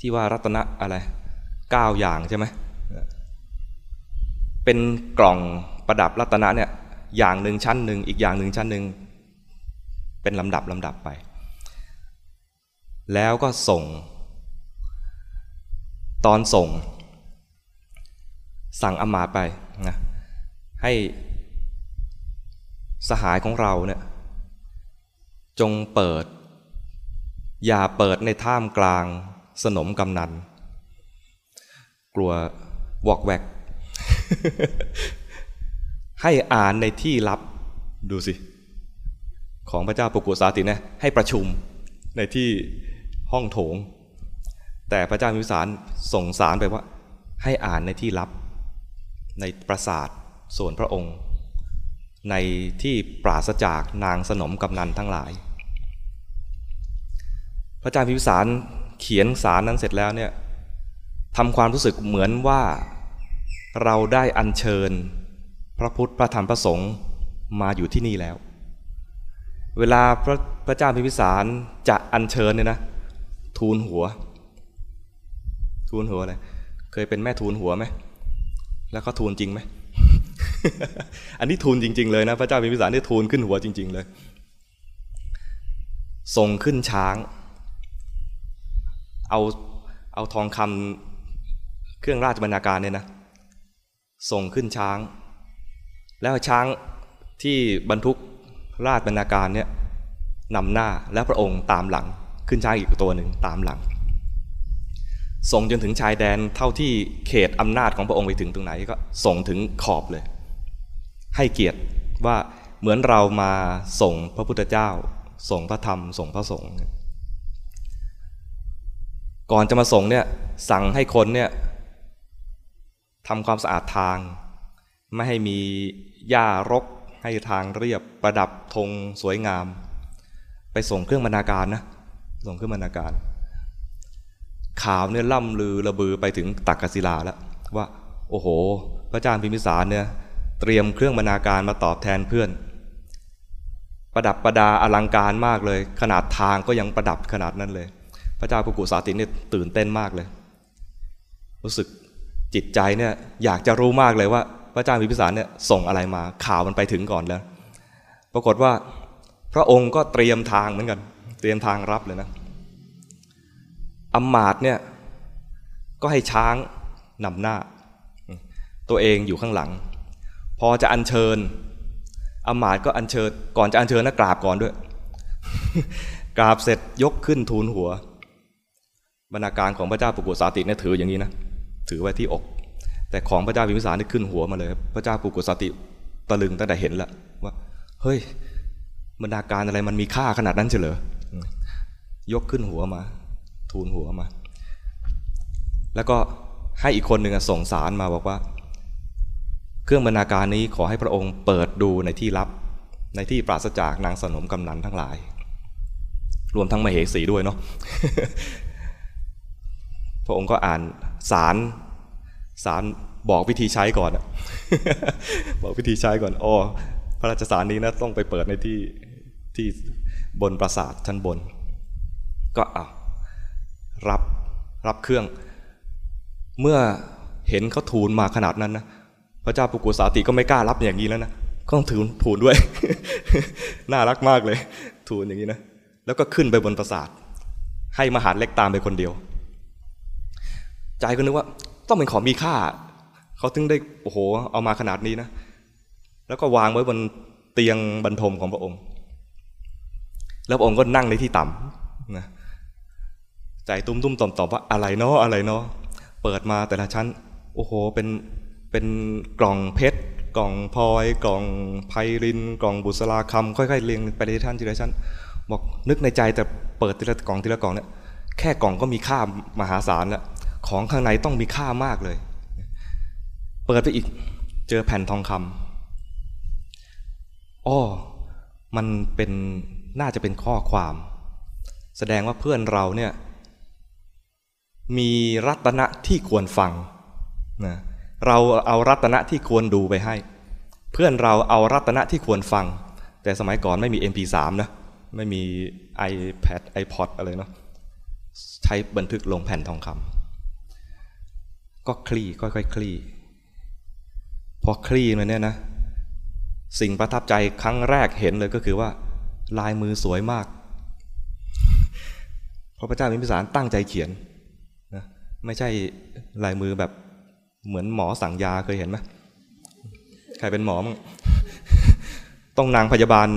ที่ว่ารัตนะอะไรเก้าอย่างใช่ไหมเป็นกล่องประดับรัตนะเนี่ยอย่างหนึ่งชั้นหนึ่งอีกอย่างหนึ่งชั้นหนึ่งเป็นลำดับลำดับไป แล้วก็ส่ง ตอนส่ง สั่งอมาไปนะให้สหายของเราเนี่ยจงเปิด อย่าเปิดในท่ามกลางสนมกำนัน กลัววอกแวก ให้อ่านในที่ลับดูสิ ของพระเจ้าปุกุสาติเนี่ยให้ประชุมในที่ห้องโถง แต่พระเจ้ามิสารส่งสารไปว่า ให้อ่านในที่ลับ ในปราสาทส่วนพระองค์ ในที่ปราศจากนางสนมกำนันทั้งหลาย พระเจ้าพิมพิสารเขียนสารนั้นเสร็จแล้วเนี่ยทำความรู้สึกเหมือนว่าเราได้อัญเชิญ พระพุทธพระธรรมพระสงฆ์มาอยู่ที่นี่แล้ว เวลาพระพระเจ้าพิมพิสารจะอัญเชิญเนี่ยนะทูลหัว ทูลหัวอะไรเคยเป็นแม่ทูลหัวไหม แล้วก็ทูลจริงไหม อันนี้ทูลจริง ๆ เลยนะ พระเจ้าพิมพิสารนี่ทูลขึ้นหัวจริง ๆ เลย ส่งขึ้นช้าง เอาเอาทองคำเครื่องราชบรรณาการเนี่ยนะ ส่งขึ้นช้าง แล้วช้างที่บรรทุกราชบรรณาการเนี่ยนำหน้าและพระองค์ตามหลังขึ้นช้างอีกตัวหนึ่งตามหลัง ส่งจนถึงชายแดนเท่าที่เขตอำนาจของพระองค์ไปถึงตรงไหนก็ส่งถึงขอบเลย ให้เกียรติว่าเหมือนเรามาส่งพระพุทธเจ้า ส่งพระธรรม ส่งพระสงฆ์ก่อนจะมาส่งเนี่ยสั่งให้คนเนี่ยทำความสะอาดทาง ไม่ให้มีหญ้ารก ให้ทางเรียบประดับธงสวยงาม ไปส่งเครื่องบรรณาการนะส่งเครื่องบรรณาการ ข่าวเนี่ยล่ำลือระบือไปถึงตักกศิลาแล้วว่า โอ้โห พระเจ้าพิมพิสารเนี่ยเตรียมเครื่องบรรณาการมาตอบแทนเพื่อน ประดับประดาอลังการมากเลย ขนาดทางก็ยังประดับขนาดนั้นเลย พระเจ้ากุกุสาติเนี่ยตื่นเต้นมากเลย รู้สึกจิตใจเนี่ยอยากจะรู้มากเลยว่า พระเจ้าพิมพิสารเนี่ยส่งอะไรมาข่าวมันไปถึงก่อนแล้ว ปรากฏว่า พระองค์ก็เตรียมทางเหมือนกัน เตรียมทางรับเลยนะ อำมาตย์เนี่ยก็ให้ช้างนำหน้า ตัวเองอยู่ข้างหลัง พอจะอัญเชิญอำมาตย์ก็อัญเชิญ ก่อนจะอัญเชิญนะกราบก่อนด้วย กราบเสร็จยกขึ้นทูลหัว บรรณาการของพระเจ้าปุกุสาติเนี่ยถืออย่างนี้นะถือไว้ที่อก แต่ของพระเจ้าพิมพิสารนี่ขึ้นหัวมาเลย พระเจ้าปุกุสาติตะลึงตั้งแต่เห็นแล้วว่าเฮ้ยบรรณาการอะไรมันมีค่าขนาดนั้นเฉลยยกขึ้นหัวมา ทูลหัวมา แล้วก็ให้อีกคนหนึ่งส่งสารมาบอกว่า เครื่องบรรณาการนี้ขอให้พระองค์เปิดดูในที่ลับ ในที่ปราศจากนางสนมกำนันทั้งหลาย รวมทั้งมเหสีด้วยเนาะพระองค์ก็อ่านสารสารบอกวิธีใช้ก่อนบอกวิธีใช้ก่อนอ๋อพระราชสารนี้นะต้องไปเปิดในที่ที่บนปราสาทชั้นบน ก็เอา รับรับเครื่อง เมื่อเห็นเขาทูลมาขนาดนั้นนะพระเจ้าปุกุสาติก็ไม่กล้ารับอย่างนี้แล้วนะก็ต้องทูลทูลด้วย น่ารักมากเลย ทูลอย่างนี้นะแล้วก็ขึ้นไปบนปราสาท ให้มหาเล็กตามไปคนเดียว ใจก็นึกว่าต้องเป็นของมีค่าเขาถึงได้โอ้โหเอามาขนาดนี้นะแล้วก็วางไว้บนเตียงบรรทมของพระองค์ แล้วพระองค์ก็นั่งในที่ต่ำนะ ใจตุ้มตุ้มต่อมต่อว่าอะไรเนาะอะไรเนาะเปิดมาแต่ละชั้น โอ้โหเป็นเป็นกล่องเพชรกล่องพลอย กล่องไพริน กล่องบุษราคำค่อยๆเรียงไปในชั้นทีละชั้นบอกนึกในใจแต่เปิดทีละกล่องทีละกล่องเนี่ยแค่กล่องก็มีค่ามหาศาลแล้วของข้างในต้องมีค่ามากเลย เปิดไปอีกเจอแผ่นทองคำอ้อมันเป็นน่าจะเป็นข้อความ แสดงว่าเพื่อนเราเนี่ย มีรัตนะที่ควรฟังนะเราเอารัตนะที่ควรดูไปให้ เพื่อนเราเอารัตนะที่ควรฟัง แต่สมัยก่อนไม่มี MP3 นะไม่มี iPad iPod อะไรเนาะใช้บันทึกลงแผ่นทองคำก็คลี่ค่อยๆคลี่พอคลี่มันเนี่ยนะสิ่งประทับใจครั้งแรกเห็นเลยก็คือว่า ลายมือสวยมากเพราะพระเจ้ามิพิสารตั้งใจเขียน ไม่ใช่ลายมือแบบเหมือนหมอสั่งยาเคยเห็นไหมใครเป็นหมอมั้งต้องนางพยาบาล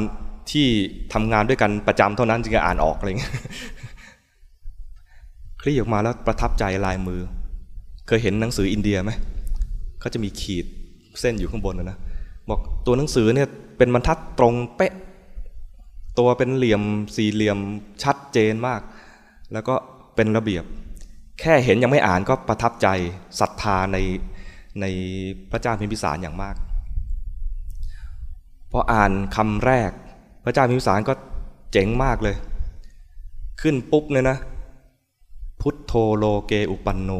ที่ทำงานด้วยกันประจำเท่านั้นจึงจะอ่านออกอะไรเงี้ยคลี่ออกมาแล้วประทับใจลายมือ เคยเห็นหนังสืออินเดียไหมเขาจะมีขีดเส้นอยู่ข้างบนนะบอกตัวหนังสือเนี่ยเป็นบรรทัดตรงเป๊ะ ตัวเป็นเหลี่ยมสี่เหลี่ยมชัดเจนมาก แล้วก็เป็นระเบียบ แค่เห็นยังไม่อ่านก็ประทับใจศรัทธาในในพระเจ้าพิมพิสารอย่างมากพออ่านคำแรก พระเจ้าพิมพิสารก็เจ๋งมากเลย ขึ้นปุ๊บเนี่ยนะ พุทโธโลเกอุปันโน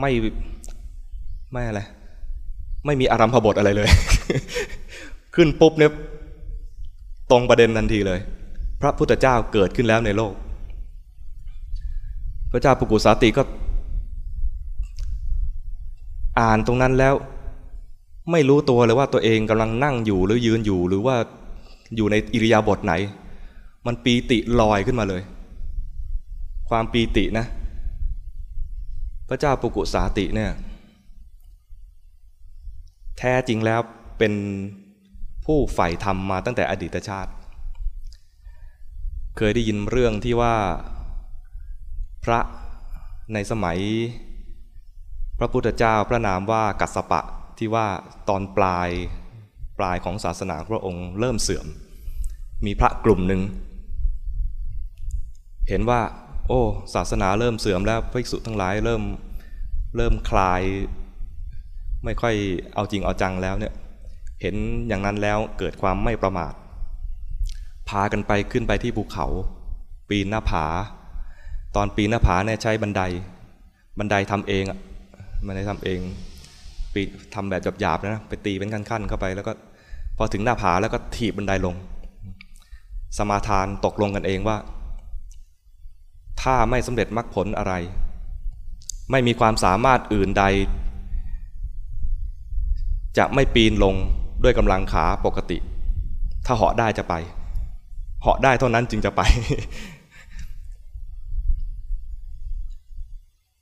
ไม่ไม่อะไรไม่มีอารัมพบทอะไรเลย ขึ้นปุ๊บเนี่ยตรงประเด็นทันทีเลย พระพุทธเจ้าเกิดขึ้นแล้วในโลก พระเจ้าปุกุสาติก็ อ่านตรงนั้นแล้ว ไม่รู้ตัวเลยว่าตัวเองกำลังนั่งอยู่หรือยืนอยู่หรือว่าอยู่ในอิริยาบถไหน มันปีติลอยขึ้นมาเลย ความปีตินะ พระเจ้าปุกุสาติเนี่ยแท้จริงแล้วเป็นผู้ใฝ่ธรรมมาตั้งแต่อดีตชาติ เคยได้ยินเรื่องที่ว่า พระในสมัย พระพุทธเจ้าพระนามว่ากัสสปะที่ว่าตอนปลายปลายของศาสนาพระองค์เริ่มเสื่อม มีพระกลุ่มหนึ่ง เห็นว่า โอ้ศาสนาเริ่มเสื่อมแล้วภิกษุทั้งหลายเริ่มเริ่มคลาย ไม่ค่อยเอาจริงเอาจังแล้วเนี่ยเห็นอย่างนั้นแล้วเกิดความไม่ประมาท พากันไปขึ้นไปที่ภูเขา ปีนหน้าผา ตอนปีนหน้าผาเนี่ยใช้บันได บันไดทำเองอะบันไดทำเอง ปีทำแบบหยาบๆนะ ไปตีเป็นขั้นๆเข้าไป แล้วก็พอถึงหน้าผาแล้วก็ถีบบันไดลง สมาทานตกลงกันเองว่า ถ้าไม่สำเร็จมรรคผลอะไร ไม่มีความสามารถอื่นใด จะไม่ปีนลงด้วยกำลังขาปกติ ถ้าเหาะได้จะไป เหาะได้เท่านั้นจึงจะไป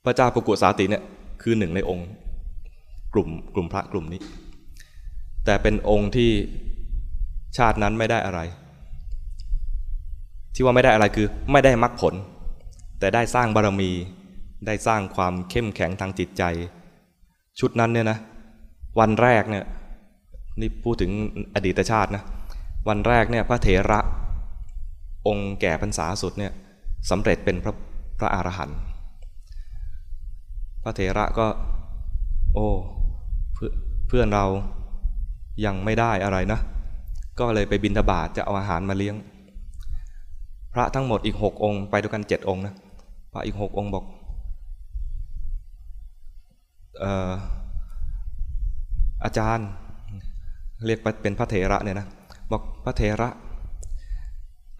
พระเจ้าปุกุสาติเนี่ยคือหนึ่งในองค์ กลุ่มกลุ่มพระกลุ่มนี้ แต่เป็นองค์ที่ชาตินั้นไม่ได้อะไร ที่ว่าไม่ได้อะไรคือไม่ได้มรรคผล แต่ได้สร้างบารมี ได้สร้างความเข้มแข็งทางจิตใจ ชุดนั้นเนี่ยนะวันแรกเนี่ยนี่พูดถึงอดีตชาตินะวันแรกเนี่ยพระเถระองค์แก่พรรษาสุดเนี่ยสำเร็จเป็นพระพระอรหันต์ พระเถระก็ โอ้เพื่อนเรายังไม่ได้อะไรนะ ก็เลยไปบินทบาทจะเอาอาหารมาเลี้ยง พระทั้งหมดอีกหกองค์ไปด้วยกันเจ็ดองค์นะพระอีกหกองค์บอกอาจารย์เรียกเป็นพระเถระเนี่ยนะบอกพระเถระ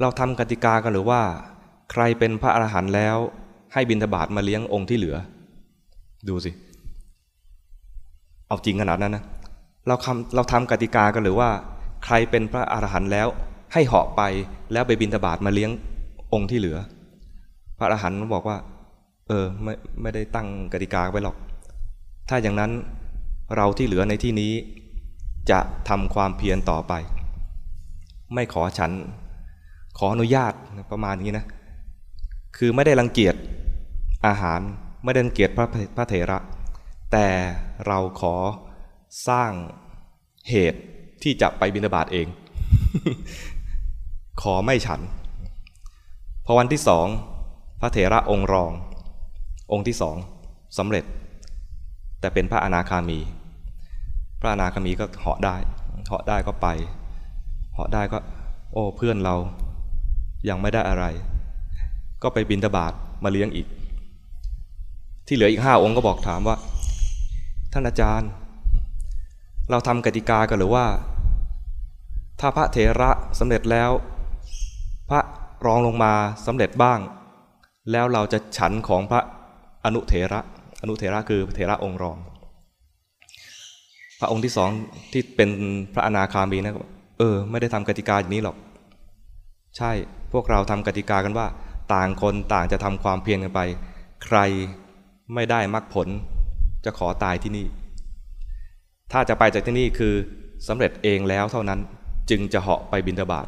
เราทำกติกากันหรือว่า ใครเป็นพระอรหันต์แล้ว ให้บินทบาทมาเลี้ยงองค์ที่เหลือ ดูสิ เอาจริงขนาดนั้นนะเราทำเราทำกติกากันหรือว่า ใครเป็นพระอรหันต์แล้ว ให้เหาะไปแล้วไปบินทบาทมาเลี้ยงองค์ที่เหลือ พระอรหันต์บอกว่า เออไม่ไม่ได้ตั้งกติกาไว้หรอก ถ้าอย่างนั้นเราที่เหลือในที่นี้ จะทำความเพียรต่อไป ไม่ขอฉัน ขออนุญาตประมาณนี้นะ คือไม่ได้รังเกียจอาหาร ไม่ได้เกียจพระพระเถระ แต่เราขอสร้างเหตุที่จะไปบิณฑบาตเอง ขอไม่ฉัน พอวันที่สองพระเถระองค์รอง องค์ที่สองสำเร็จ แต่เป็นพระอนาคามี พระอนาคามีก็เหาะได้เหาะได้ก็ไปเหาะได้ก็ โอ้เพื่อนเรายังไม่ได้อะไร ก็ไปบินตบาทมาเลี้ยงอีก ที่เหลืออีกห้าองค์ก็บอกถามว่า ท่านอาจารย์ เราทำกติกากันหรือว่า ถ้าพระเถระสำเร็จแล้ว พระรองลงมาสำเร็จบ้าง แล้วเราจะฉันของพระอนุเถระ อนุเถระคือเถระองค์รอง พระองค์ที่สองที่เป็นพระอนาคามีนะเออ ไม่ได้ทำกติกาอย่างนี้หรอก ใช่พวกเราทำกติกากันว่า ต่างคนต่างจะทำความเพียรกันไป ใคร ไม่ได้มรรคผล จะขอตายที่นี่ ถ้าจะไปจากที่นี่คือสำเร็จเองแล้วเท่านั้นจึงจะเหาะไปบินทบาท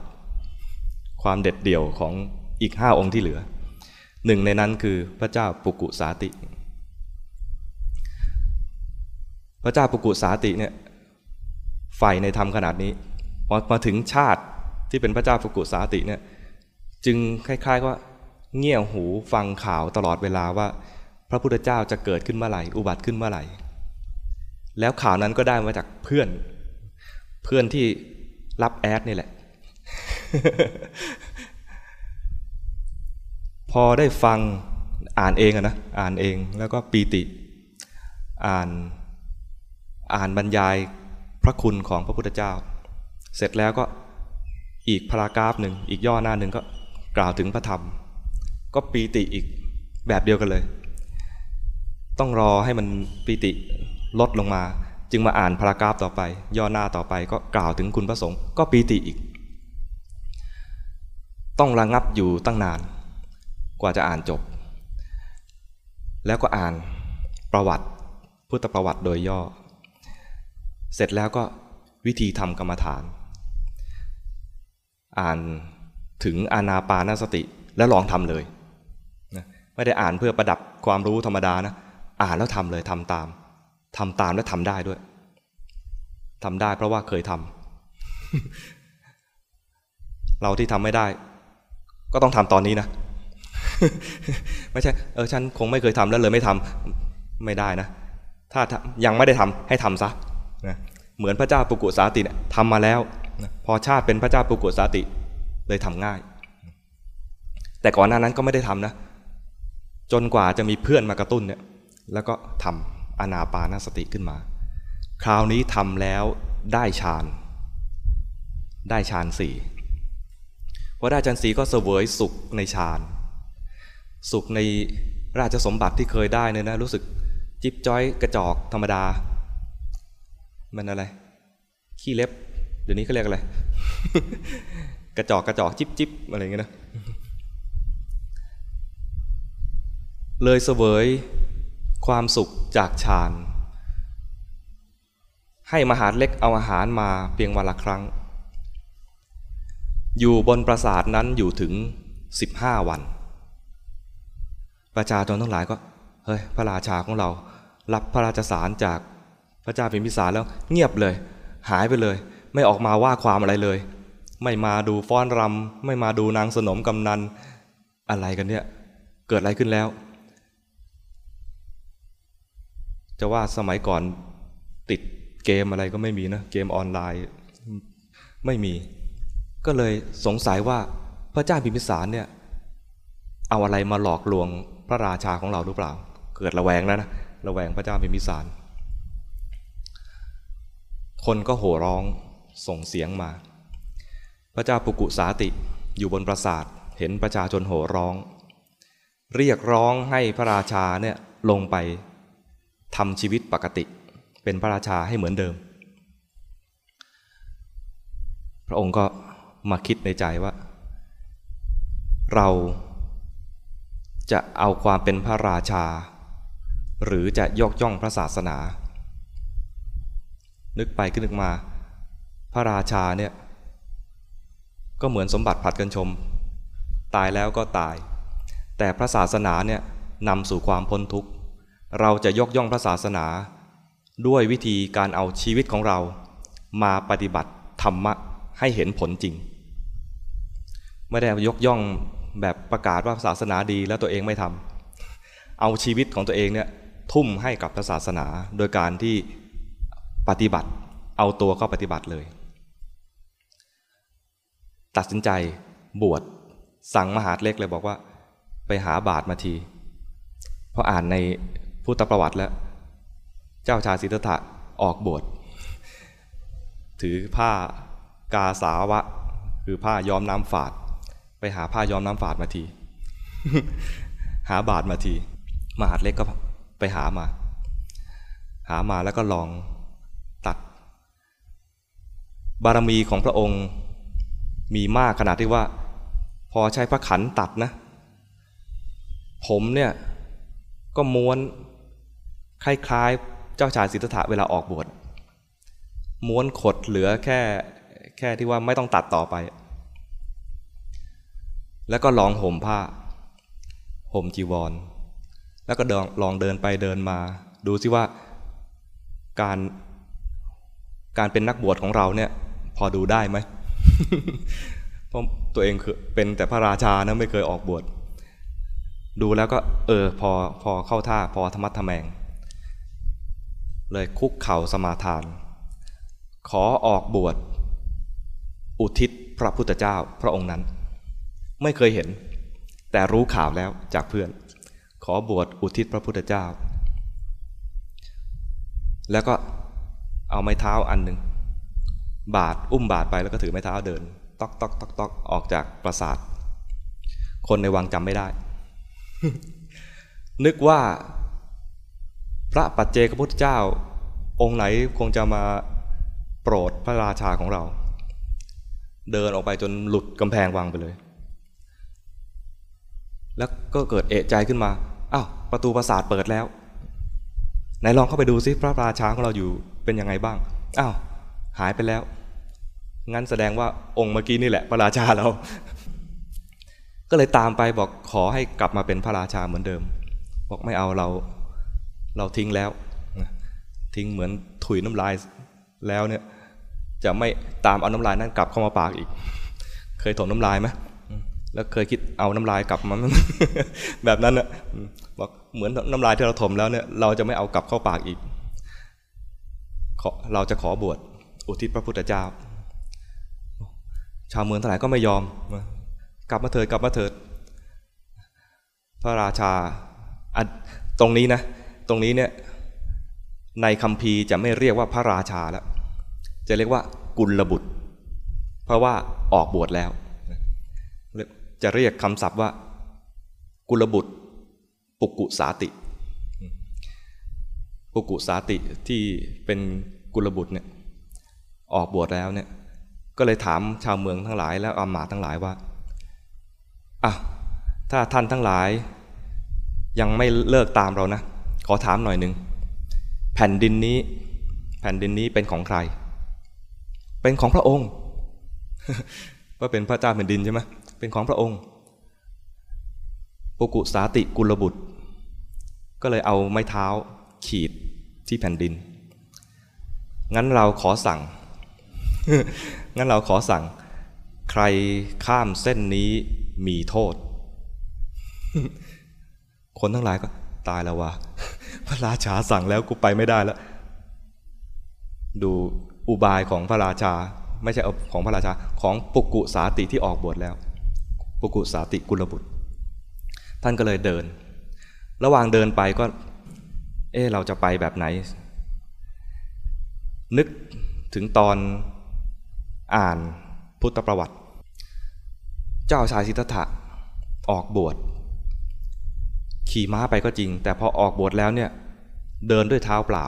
ความเด็ดเดี่ยวของอีกห้าองค์ที่เหลือ หนึ่งในนั้นคือพระเจ้าปุกุสาติ พระเจ้าปุกุสาติเนี่ยฝ่ายในธรรมขนาดนี้พอมาถึงชาติที่เป็นพระเจ้าปุกุสาติเนี่ยจึงคล้ายๆว่าเงี่ยหูฟังข่าวตลอดเวลาว่า พระพุทธเจ้าจะเกิดขึ้นเมื่อไหร่อุบัติขึ้นเมื่อไหร่ แล้วข่าวนั้นก็ได้มาจากเพื่อน เพื่อนที่รับแอดนี่แหละ พอได้ฟังอ่านเองอะนะอ่านเองแล้วก็ปีติ อ่านอ่านบรรยายพระคุณของพระพุทธเจ้า เสร็จแล้วก็อีกพารากราฟหนึ่งอีกย่อหน้าหนึ่งก็กล่าวถึงพระธรรม ก็ปีติอีกแบบเดียวกันเลย ต้องรอให้มันปีติลดลงมา จึงมาอ่านพารากราฟต่อไป ย่อหน้าต่อไปก็กล่าวถึงคุณพระสงฆ์ก็ปีติอีก ต้องระงับอยู่ตั้งนาน กว่าจะอ่านจบ แล้วก็อ่านประวัติพุทธประวัติโดยย่อ เสร็จแล้วก็วิธีทำกรรมฐาน อ่านถึงอานาปานสติแล้วลองทำเลย ไม่ได้อ่านเพื่อประดับความรู้ธรรมดานะ อ่านแล้วทำเลยทำตามทำตามแล้วทำได้ด้วยทำได้เพราะว่าเคยทำเราที่ทำไม่ได้ ก็ต้องทำตอนนี้นะ ไม่ใช่เออฉันคงไม่เคยทำแล้วเลยไม่ทำไม่ได้นะ ถ้ายังไม่ได้ทำให้ทำซะนะเหมือนพระเจ้าปุกุสาติเนี่ยทำมาแล้ว พอชาติเป็นพระเจ้าปุกุสาติเลยทำง่าย แต่ก่อนหน้านั้นก็ไม่ได้ทำนะ จนกว่าจะมีเพื่อนมากระตุ้นเนี่ย แล้วก็ทำอนาปานสติขึ้นมา คราวนี้ทำแล้วได้ฌาน ได้ฌานสี่พอได้ฌานสี่ก็เสวยสุขในฌาน สุขในราชสมบัติที่เคยได้เนี่ยนะรู้สึกจิบจ้อยกระจอกธรรมดา มันอะไร ขี้เล็บ เดี๋ยวนี้เขาเรียกอะไร กระจอกกระจอกจิบจิบอะไรเงี้ยนะเลยเสวย ความสุขจากฌาน ให้มหาเล็กเอาอาหารมาเพียงวันละครั้ง อยู่บนปราสาทนั้นอยู่ถึง 15 วัน ประชาชนทั้งหลายก็ เฮ้ย พระราชาของเรา รับพระราชสารจากพระเจ้าพิมพิสารแล้วเงียบเลย หายไปเลย ไม่ออกมาว่าความอะไรเลย ไม่มาดูฟ้อนรำไม่มาดูนางสนมกำนันอะไรกันเนี่ย เกิดอะไรขึ้นแล้ว จะว่าสมัยก่อนติดเกมอะไรก็ไม่มีนะ เกมออนไลน์ไม่มี ก็เลยสงสัยว่าพระเจ้าพิมพิสารเนี่ย เอาอะไรมาหลอกลวงพระราชาของเราหรือเปล่า เกิดระแวงแล้วนะระแวงพระเจ้าพิมพิสาร คนก็โห่ร้องส่งเสียงมา พระเจ้าปุกุสาติอยู่บนปราสาทเห็นประชาชนโห่ร้อง เรียกร้องให้พระราชาเนี่ยลงไป ทำชีวิตปกติเป็นพระราชาให้เหมือนเดิม พระองค์ก็มาคิดในใจว่า เราจะเอาความเป็นพระราชา หรือจะยกย่องพระศาสนา นึกไปก็นึกมา พระราชาเนี่ยก็เหมือนสมบัติผัดกันชม ตายแล้วก็ตาย แต่พระศาสนาเนี่ยนำสู่ความพ้นทุกข์ เราจะยกย่องพระศาสนา ด้วยวิธีการเอาชีวิตของเรา มาปฏิบัติธรรมะให้เห็นผลจริง ไม่ได้ยกย่องแบบประกาศว่าศาสนาดีแล้วตัวเองไม่ทำเอาชีวิตของตัวเองเนี่ยทุ่มให้กับพระศาสนา โดยการที่ปฏิบัติ เอาตัวก็ปฏิบัติเลย ตัดสินใจบวชสั่งมหาดเล็กเลยบอกว่า ไปหาบาทมาที เพราะอ่านใน พุทธประวัติแล้ว เจ้าชายสิทธัตถะออกบวชถือผ้ากาสาวะ คือผ้าย้อมน้ำฝาด ไปหาผ้าย้อมน้ำฝาดมาที หาบาทมาที มหาดเล็กก็ไปหามา หามาแล้วก็ลองตัด บารมีของพระองค์มีมากขนาดที่ว่า พอใช้พระขันตัดนะ ผมเนี่ย ก็ม้วน คล้ายๆ เจ้าชายสิทธัตถะเวลาออกบวชม้วนขดเหลือแค่แค่ที่ว่าไม่ต้องตัดต่อไป แล้วก็ลองห่มผ้า ห่มจีวร แล้วก็ลองเดินไปเดินมา ดูซิว่าการการเป็นนักบวชของเราเนี่ย พอดูได้ไหมเพราะตัวเองคือเป็นแต่พระราชานะไม่เคยออกบวชดูแล้วก็เออพอพอเข้าท่าพอธรรมัดทแมง เลยคุกเข่าสมาทาน ขอออกบวช อุทิศพระพุทธเจ้าพระองค์นั้น ไม่เคยเห็น แต่รู้ข่าวแล้วจากเพื่อน ขอบวชอุทิศพระพุทธเจ้า แล้วก็เอาไม้เท้าอันหนึ่งบาตรอุ้มบาตรไปแล้วก็ถือไม้เท้าเดิน ตอกตอกตอกตอกออกจากปราสาท คนในวังจำไม่ได้ นึกว่า พระปัจเจกพุทธเจ้า องค์ไหนคงจะมาโปรดพระราชาของเรา เดินออกไปจนหลุดกำแพงวังไปเลย แล้วก็เกิดเอะใจขึ้นมาอ้าวประตูปราสาทเปิดแล้วไหนลองเข้าไปดูซิพระราชาของเราอยู่เป็นยังไงบ้างอ้าวหายไปแล้ว งั้นแสดงว่าองค์เมื่อกี้นี่แหละพระราชาเรา ก็เลยตามไปบอกขอให้กลับมาเป็นพระราชาเหมือนเดิม บอกไม่เอาเรา เราทิ้งแล้ว ทิ้งเหมือนถุยน้ำลายแล้วเนี่ยจะไม่ตามเอาน้ำลายนั้นกลับเข้ามาปากอีก เคยถมน้ำลายไหมแล้วเคยคิดเอาน้ำลายกลับมาแบบนั้นน่ะบอกเหมือนน้ำลายที่เราถมแล้วเนี่ยเราจะไม่เอากลับเข้าปากอีกเราจะขอบวชอุทิศพระพุทธเจ้า ชาวเมืองทั้งหลายก็ไม่ยอม กลับมาเถิดกลับมาเถิด พระราชาตรงนี้นะ ตรงนี้เนี่ยในคำพีจะไม่เรียกว่าพระราชาแล้ว จะเรียกว่ากุลบุตร เพราะว่าออกบวชแล้ว จะเรียกคำศัพท์ว่า กุลบุตร ปุกุสาติ ปุกุสาติที่เป็นกุลบุตรเนี่ยออกบวชแล้วเนี่ยก็เลยถามชาวเมืองทั้งหลายแล้วอามาทั้งหลายว่าอะถ้าท่านทั้งหลายยังไม่เลิกตามเรานะ ขอถามหน่อยหนึ่งแผ่นดินนี้ แผ่นดินนี้เป็นของใคร เป็นของพระองค์ว่าเป็นพระเจ้าแผ่นดินใช่ไหมเป็นของพระองค์ปุกุสาติกุลบุตร ก็เลยเอาไม้เท้าขีดที่แผ่นดิน งั้นเราขอสั่ง งั้นเราขอสั่ง ใครข้ามเส้นนี้มีโทษ คนทั้งหลายก็ตายแล้ววะพ ระราชาสั่งแล้วกูไปไม่ได้แล้ว ดูอุบายของพระราชา ไม่ใช่ของพระราชาของปุกุสาติที่ออกบวชแล้ว ปุกุสาติกุลบุตร ท่านก็เลยเดิน ระหว่างเดินไปก็ เออเราจะไปแบบไหน นึกถึงตอนอ่านพุทธประวัติ เจ้าชายสิทธัตถะออกบวช ขี่ม้าไปก็จริง แต่พอออกบวชแล้วเนี่ยเดินด้วยเท้าเปล่า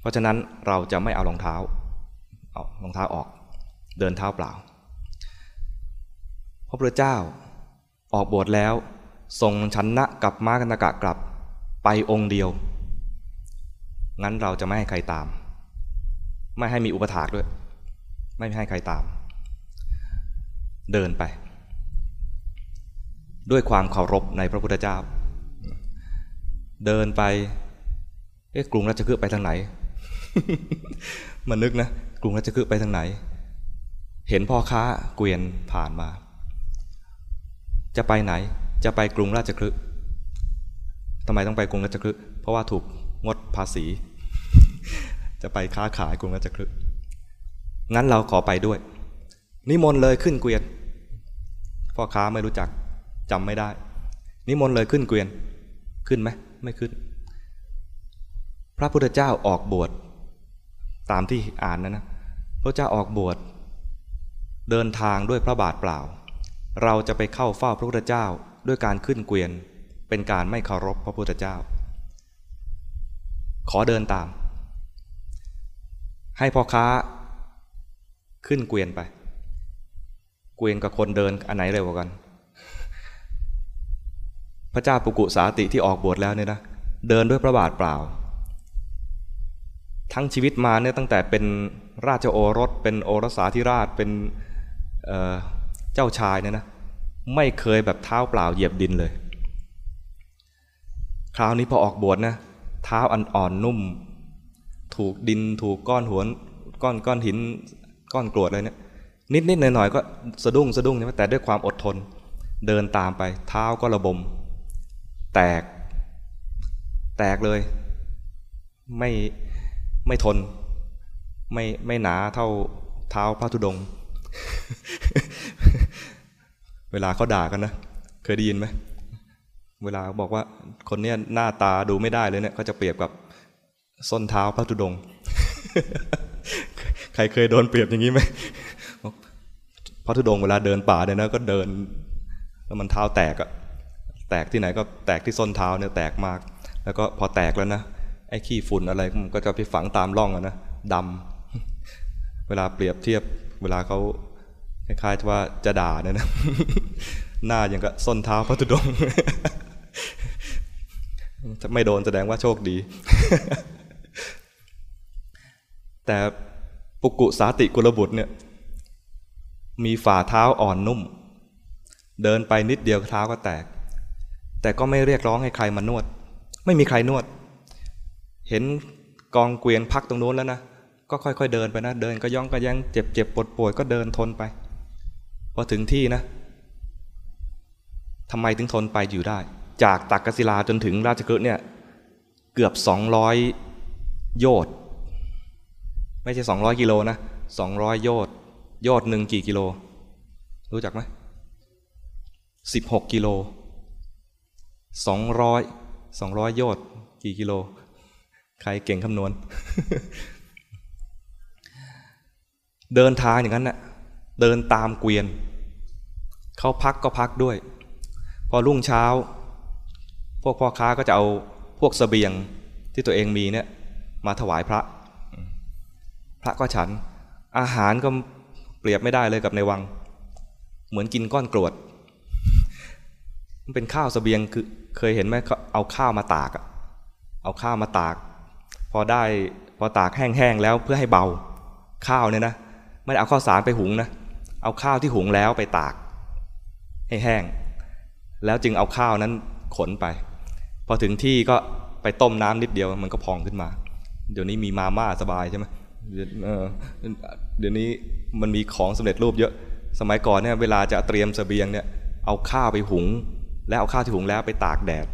เพราะฉะนั้นเราจะไม่เอารองเท้าเอารองเท้าออก เดินเท้าเปล่า พระพุทธเจ้าออกบวชแล้วทรงชันนะกับม้ากันตะกะกลับไปองค์เดียว งั้นเราจะไม่ให้ใครตาม ไม่ให้มีอุปถากด้วย ไม่ให้ใครตาม เดินไป ด้วยความเคารพในพระพุทธเจ้า เดินไป เอ๊ะกรุงราชคฤห์ไปทางไหนมานึกนะกรุงราชคฤห์ไปทางไหน เห็นพ่อค้าเกวียนผ่านมา จะไปไหน จะไปกรุงราชคฤห์ทำไมต้องไปกรุงราชคฤห์เพราะว่าถูกงดภาษี จะไปค้าขายกรุงราชคฤห์งั้นเราขอไปด้วย นิมนต์เลยขึ้นเกวียน พ่อค้าไม่รู้จักจำไม่ได้ นิมนต์เลยขึ้นเกวียน ขึ้นไหม ไม่ขึ้น พระพุทธเจ้าออกบวชตามที่อ่านนะนะพระเจ้าออกบวชเดินทางด้วยพระบาทเปล่า เราจะไปเข้าเฝ้าพระพุทธเจ้าด้วยการขึ้นเกวียน เป็นการไม่เคารพพระพุทธเจ้า ขอเดินตาม ให้พ่อค้าขึ้นเกวียนไป เกวียนกับคนเดินอันไหนเร็วกว่ากัน พระเจ้าปุกุสาติที่ออกบวชแล้วเนี่ยนะเดินด้วยพระบาทเปล่า ทั้งชีวิตมาเนี่ยตั้งแต่เป็นราชโอรสเป็นโอรสาธิราชเป็นเเจ้าชายเนี่ยนะไม่เคยแบบเท้าเปล่าเหยียบดินเลย คราวนี้พอออกบวชนะเท้าอันอ่อนนุ่ม ถูกดินถูกก้อนหัวก้อนก้อนหินก้อนกรวดอะไรเนี่ยนิดนิดหน่อยหน่อยก็สะดุ้งสะดุ้งใช่ไหมแต่ด้วยความอดทน เดินตามไปเท้าก็ระบม แตก แตกเลย ไม่ไม่ทน ไม่ไม่หนาเท่าเท้าพระธุดง เวลาเขาด่ากันนะ เคยได้ยินไหมเวลาบอกว่าคนเนี้ยหน้าตาดูไม่ได้เลยเนี่ยเขาจะเปรียบกับส้นเท้าพระธุดง ใครเคยโดนเปรียบอย่างนี้ไหมพระธุดงเวลาเดินป่าเนี่ยนะก็เดิน แล้วมันเท้าแตกอะ แตกที่ไหนก็แตกที่ส้นเท้าเนี่ยแตกมาก แล้วก็พอแตกแล้วนะไอ้ขี้ฝุ่นอะไรมันก็จะไปฝังตามร่องอะนะดำเวลาเปรียบเทียบเวลาเขาคล้ายๆว่าจะด่าเนี่ยนะหน้าอย่างกับส้นเท้าพระธุดงไม่โดนแสดงว่าโชคดี แต่ปุกุสาติกุลบุตรเนี่ย มีฝ่าเท้าอ่อนนุ่ม เดินไปนิดเดียวเท้าก็แตก แต่ก็ไม่เรียกร้องให้ใครมานวด ไม่มีใครนวด เห็นกองเกวียนพักตรงนู้นแล้วนะก็ค่อยๆเดินไปนะ เดินก็ย่องก็ยังเจ็บเจ็บปวดปวดก็เดินทนไปพอถึงที่นะทำไมถึงทนไปอยู่ได้ จากตักกศิลาจนถึงราชกฤห์เนี่ยเกือบสองร้อยโยชน์ไม่ใช่สองร้อยกิโลนะสองร้อยโยชน์โยชน์หนึ่งกี่กิโล รู้จักไหมสิบหกกิโล สองร้อยสองร้อยโยชน์กี่กิโล ใครเก่งคำนวณ เดินทางอย่างนั้นน่ะเดินตามเกวียน เขาพักก็พักด้วย พอรุ่งเช้า พวกพ่อค้าก็จะเอาพวกสเสบียงที่ตัวเองมีเนี่ยมาถวายพระ พระก็ฉัน อาหารก็เปรียบไม่ได้เลยกับในวัง เหมือนกินก้อนกรวด มันเป็นข้าวสเสบียงคือ เคยเห็นไหมเอาข้าวมาตากเอาข้าวมาตาก พอได้พอตากแห้งๆแล้วเพื่อให้เบาข้าวเนี่ยนะไม่ได้เอาข้าวสารไปหุงนะเอาข้าวที่หุงแล้วไปตาก ให้แห้ง แล้วจึงเอาข้าวนั้นขนไป พอถึงที่ก็ไปต้มน้ำนิดเดียวมันก็พองขึ้นมา เดี๋ยวนี้มีมาม่าสบายใช่ไหมเออเดี๋ยวนี้มันมีของสำเร็จรูปเยอะ สมัยก่อนเนี่ยเวลาจะเตรียมเสบียงเนี่ยเอาข้าวไปหุง แล้วเอาข้าวที่หุงแล้วไปตากแดด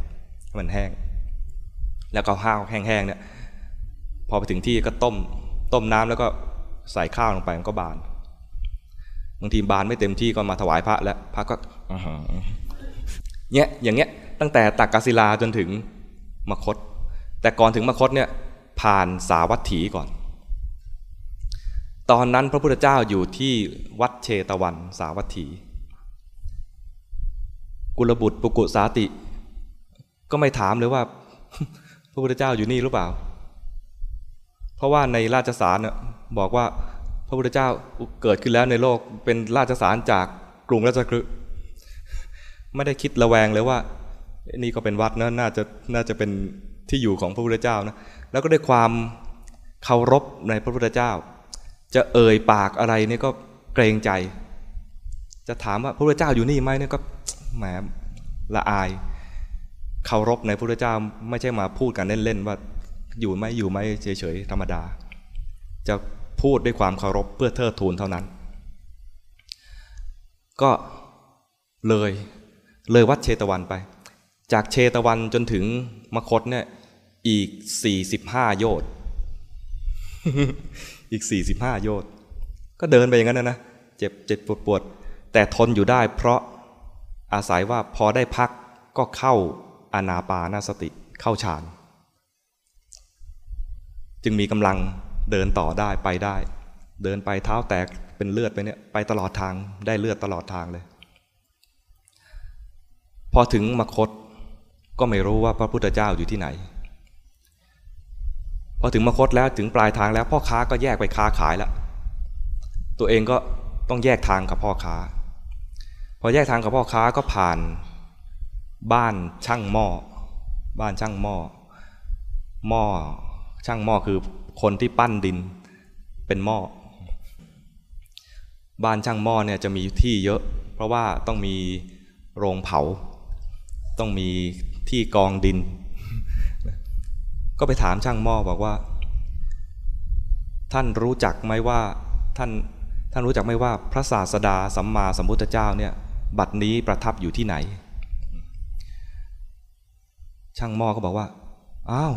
มันแห้ง แล้วก็ข้าวแห้งๆเนี่ยพอไปถึงที่ก็ต้มต้มน้ำแล้วก็ใส่ข้าวลงไปมันก็บานบางทีบานไม่เต็มที่ก็มาถวายพระแล้วพระก็เนี่ยอย่างเงี้ยตั้งแต่ตักกศิลาจนถึงมคต แต่ก่อนถึงมคตเนี่ยผ่านสาวัตถีก่อน ตอนนั้นพระพุทธเจ้าอยู่ที่วัดเชตวันสาวัตถี กุลบุตรปุกุสาติ ก็ไม่ถามเลยว่า พระพุทธเจ้าอยู่นี่หรือเปล่า เพราะว่าในราชสารเนี่ยบอกว่าพระพุทธเจ้าเกิดขึ้นแล้วในโลกเป็นราชสารจากกรุงราชคฤห์ไม่ได้คิดระแวงเลยว่า นี่ก็เป็นวัดนะน่าจะน่าจะเป็นที่อยู่ของพระพุทธเจ้านะแล้วก็ด้วยความเคารพในพระพุทธเจ้า จะเอ่ยปากอะไรนี่ก็เกรงใจ จะถามว่าพระพุทธเจ้าอยู่นี่ไหมเนี่ยก็ แหมละอายเคารพในพระเจ้าไม่ใช่มาพูดกันเล่นๆว่าอยู่ไหมอยู่ไหมเฉยๆธรรมดา จะพูดด้วยความเคารพเพื่อเทิดทูนเท่านั้น ก็เลยเลยวัดเชตวันไป จากเชตวันจนถึงมคตเนี่ยอีกสี่สิบห้าโยชน์อีกสี่สิบห้าโยชน์ก็เดินไปอย่างนั้นนะนะเจ็บเจ็บปวดปวดแต่ทนอยู่ได้เพราะ อาศัยว่าพอได้พักก็เข้าอานาปานาสติเข้าฌาน จึงมีกำลังเดินต่อได้ไปได้ เดินไปเท้าแตกเป็นเลือดไปเนี่ยไปตลอดทางได้เลือดตลอดทางเลย พอถึงมคตก็ไม่รู้ว่าพระพุทธเจ้าอยู่ที่ไหน พอถึงมคตแล้วถึงปลายทางแล้วพ่อค้าก็แยกไปค้าขายแล้ว ตัวเองก็ต้องแยกทางกับพ่อค้า พอแยกทางกับพ่อค้าก็ผ่าน บ้านช่างหม้อ บ้านช่างหม้อ หม้อช่างหม้อคือคนที่ปั้นดินเป็นหม้อ บ้านช่างหม้อเนี่ยจะมีที่เยอะ เพราะว่าต้องมีโรงเผา ต้องมีที่กองดิน ก็ไปถามช่างหม้อบอกว่า ท่านรู้จักไหมว่าท่านท่านรู้จักไหมว่าพระศาสดาสัมมาสัมพุทธเจ้าเนี่ย บัดนี้ประทับอยู่ที่ไหน ช่างหม้อก็บอกว่า อ้าว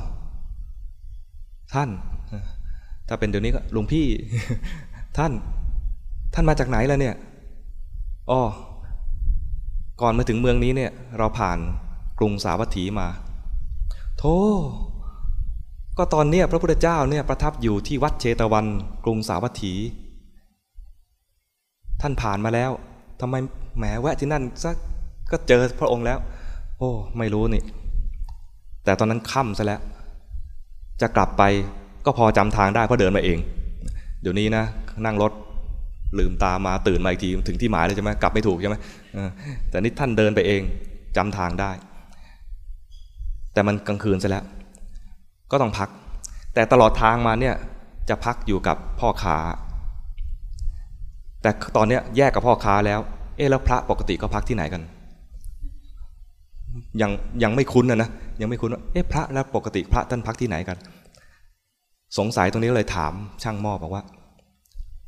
ท่าน ถ้าเป็นเดี๋ยวนี้ก็หลวงพี่ ท่าน ท่านมาจากไหนแล้วเนี่ยอ๋อก่อนมาถึงเมืองนี้เนี่ย เราผ่านกรุงสาวัตถีมา โธ่ก็ตอนเนี้ยพระพุทธเจ้าเนี่ยประทับอยู่ที่วัดเชตวัน กรุงสาวัตถี ท่านผ่านมาแล้วทำไม แหมแวะที่นั่นสักก็เจอพระองค์แล้ว โอ้ ไม่รู้นี่ แต่ตอนนั้นค่ำซะแล้ว จะกลับไปก็พอจำทางได้เพราะเดินมาเอง เดี๋ยวนี้นะ นั่งรถลืมตามาตื่นมาอีกทีถึงที่หมายเลยใช่ไหมกลับไม่ถูกใช่ไหมแต่นี่ท่านเดินไปเองจำทางได้ แต่มันกลางคืนซะแล้ว ก็ต้องพัก แต่ตลอดทางมาเนี่ยจะพักอยู่กับพ่อค้าแต่ตอนนี้แยกกับพ่อค้าแล้ว เอ๊แล้วพระปกติก็พักที่ไหนกัน ยังยังไม่คุ้นนะนะยังไม่คุ้นว่าเอ๊ะพระแล้วปกติพระท่านพักที่ไหนกัน สงสัยตรงนี้เลยถามช่างหม้อบอกว่า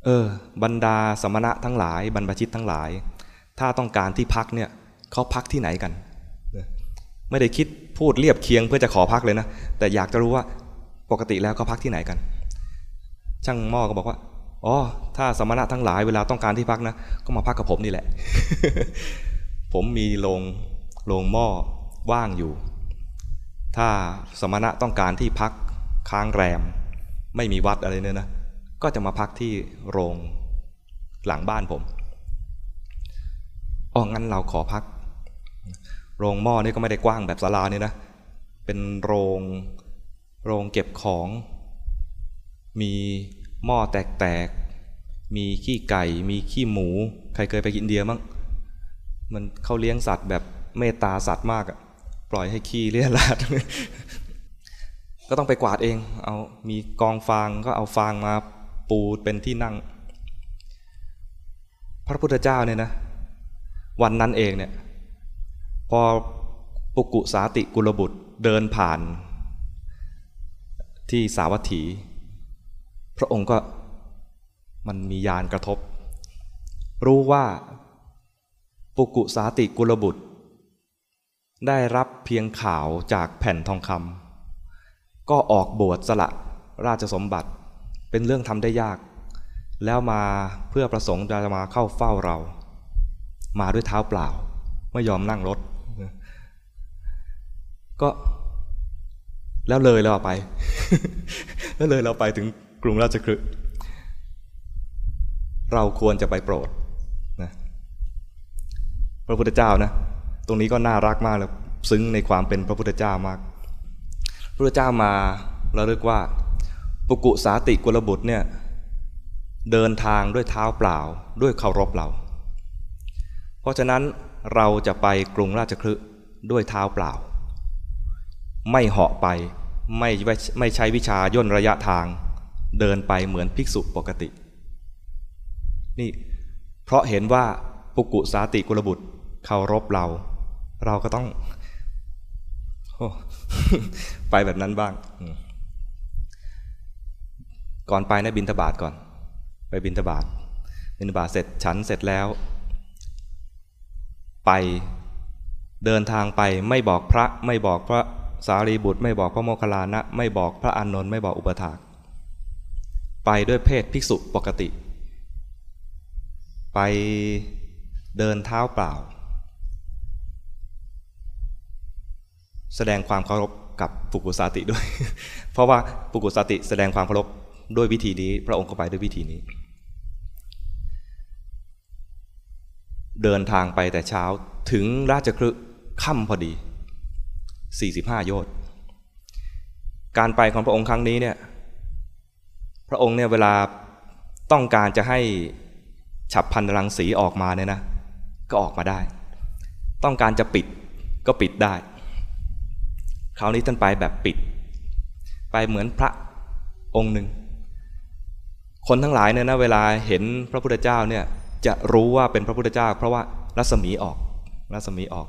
เออ บรรดาสมณะทั้งหลาย บรรพชิตทั้งหลาย ถ้าต้องการที่พักเนี่ยเขาพักที่ไหนกัน ไม่ได้คิดพูดเรียบเคียงเพื่อจะขอพักเลยนะ แต่อยากจะรู้ว่าปกติแล้วเขาพักที่ไหนกัน ช่างหม้อก็บอกว่า อ๋อถ้าสมณะทั้งหลายเวลาต้องการที่พักนะ ก็มาพักกับผมนี่แหละ ผมมีโรงโรงหม้อว่างอยู่ ถ้าสมณะต้องการที่พักค้างแรม ไม่มีวัดอะไรเนี่ยนะ ก็จะมาพักที่โรงหลังบ้านผมอ๋องั้นเราขอพัก โรงหม้อนี่ก็ไม่ได้กว้างแบบศาลานี่นะ เป็นโรงโรงเก็บของ มี หม้อแตกๆ มีขี้ไก่ มีขี้หมู ใครเคยไปกินอินเดียมั้ง มันเขาเลี้ยงสัตว์แบบเมตตาสัตว์มากอะปล่อยให้ขี้เลี้ยราด ก็ต้องไปกวาดเอง เอา มีกองฟางก็เอาฟางมาปูเป็นที่นั่ง พระพุทธเจ้าเนี่ยนะ วันนั้นเองเนี่ย พอปุกุสาติกุลบุตรเดินผ่านที่สาวัตถี พระองค์ก็มันมียานกระทบ รู้ว่าปุกุสาติกุลบุตร ได้รับเพียงข่าวจากแผ่นทองคำก็ออกบวชสละราชสมบัติเป็นเรื่องทำได้ยาก แล้วมาเพื่อประสงค์จะมาเข้าเฝ้าเรา มาด้วยเท้าเปล่า ไม่ยอมนั่งรถ ก็แล้วเลยเราไป แล้วเลยเราไปถึง กรุงราชคฤห์เราควรจะไปโปรดนะพระพุทธเจ้านะ ตรงนี้ก็น่ารักมากเลยซึ้งในความเป็นพระพุทธเจ้ามาก พระพุทธเจ้ามาเราเรียกว่า ปุกุสาติกุลบุตรเนี่ยเดินทางด้วยเท้าเปล่าด้วยเคารพเรา เพราะฉะนั้นเราจะไปกรุงราชคฤห์ด้วยเท้าเปล่า ไม่เหาะไปไม่ไม่ใช้วิชาย่นระยะทาง เดินไปเหมือนภิกษุปกติ นี่เพราะเห็นว่าปุกุสาติกุลบุตรเคารพเรา เราก็ต้องไปแบบนั้นบ้าง ก่อนไปนะบินทบาทก่อน ไปบินทบาทบินทบาทเสร็จฉันเสร็จแล้ว ไปเดินทางไปไม่บอกพระ ไม่บอกพระสารีบุตร ไม่บอกพระโมคคัลลานะ ไม่บอกพระอานนท์ไม่บอกอุปถาก ไปด้วยเพศภิกษุปกติ ไปเดินเท้าเปล่า แสดงความเคารพกับปุกุสาติด้วย เพราะว่าปุกุสาติแสดงความเคารพด้วยวิธีนี้ พระองค์ก็ไปด้วยวิธีนี้ เดินทางไปแต่เช้าถึงราชคฤห์ค่ำพอดี 45 โยชน์การไปของพระองค์ครั้งนี้เนี่ย พระองค์เนี่ยเวลาต้องการจะให้ฉับพันรังสีออกมาเนี่ยนะ ก็ออกมาได้ ต้องการจะปิดก็ปิดได้ คราวนี้ท่านไปแบบปิด ไปเหมือนพระองค์หนึ่ง คนทั้งหลายเนี่ยนะเวลาเห็นพระพุทธเจ้าเนี่ยจะรู้ว่าเป็นพระพุทธเจ้า เพราะว่ารัศมีออก รัศมีออก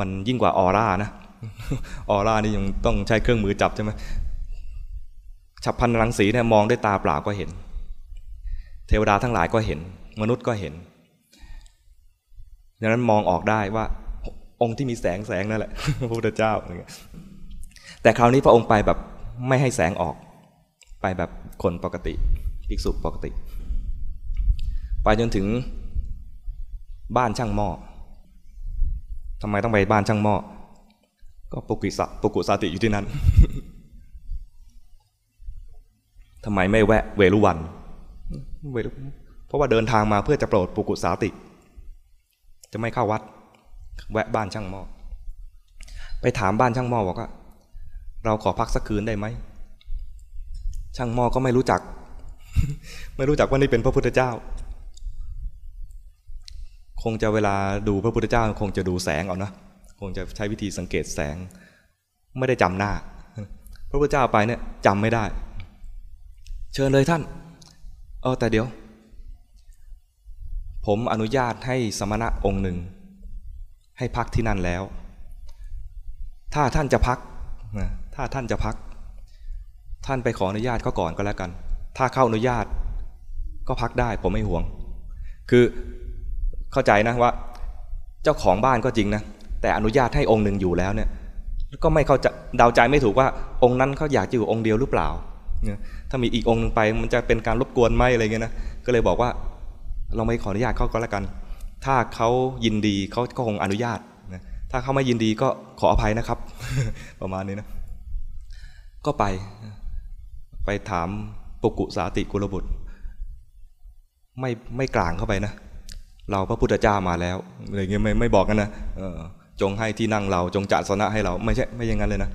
มันยิ่งกว่าออร่านะ ออร่านี่ยังต้องใช้เครื่องมือจับใช่ไหม ฉับพันรังสีเนี่ยมองด้วยตาเปล่าก็เห็น เทวดาทั้งหลายก็เห็น มนุษย์ก็เห็นดังนั้นมองออกได้ว่าองค์ที่มีแสงแสงนั่นแหละพระพุทธเจ้าแต่คราวนี้พระองค์ไปแบบไม่ให้แสงออก ไปแบบคนปกติภิกษุปกติ ไปจนถึงบ้านช่างหม้อทำไมต้องไปบ้านช่างหม้อก็ปุกุสะปุกุสาติอยู่ที่นั่น ทำไมไม่แวะเวรุวันเพราะว่าเดินทางมาเพื่อจะโปรดปุกุสาติ จะไม่เข้าวัด แวะบ้านช่างหม้อไปถามบ้านช่างหม้อบอกว่าเราขอพักสักคืนได้ไหมช่างหม้อก็ไม่รู้จัก ไม่รู้จักว่านี่เป็นพระพุทธเจ้า คงจะเวลาดูพระพุทธเจ้า คงจะดูแสงเอานะคงจะใช้วิธีสังเกตแสง ไม่ได้จำหน้า พระพุทธเจ้าไปเนี่ยจำไม่ได้ เชิญเลยท่าน เออแต่เดี๋ยว ผมอนุญาตให้สมณะองค์หนึ่ง ให้พักที่นั่นแล้ว ถ้าท่านจะพักถ้าท่านจะพัก ท่านไปขออนุญาตเขาก่อนก็แล้วกัน ถ้าเข้าอนุญาต ก็พักได้ผมไม่ห่วง คือเข้าใจนะว่า เจ้าของบ้านก็จริงนะ แต่อนุญาตให้องค์หนึ่งอยู่แล้วเนี่ยก็ไม่เข้าใจเดาใจไม่ถูกว่าองค์นั้นเขาอยากจะอยู่องค์เดียวหรือเปล่า ถ้ามีอีกองค์หนึ่งไป มันจะเป็นการรบกวนไหมอะไรเงี้ยนะก็เลยบอกว่าเราไม่ขออนุญาตเขาก็แล้วกัน ถ้าเขายินดีเขาก็คงอนุญาตนะถ้าเขาไม่ยินดีก็ขออภัยนะครับ ประมาณนี้นะก็ไป ไปถามปุกุสาติกุลบุตร ไม่ไม่กลางเข้าไปนะ เราพระพุทธเจ้ามาแล้วอะไรเงี้ยไม่ไม่บอกกันนะจงให้ที่นั่งเราจงจัดสนะให้เราไม่ใช่ไม่อย่างนั้นเลยนะ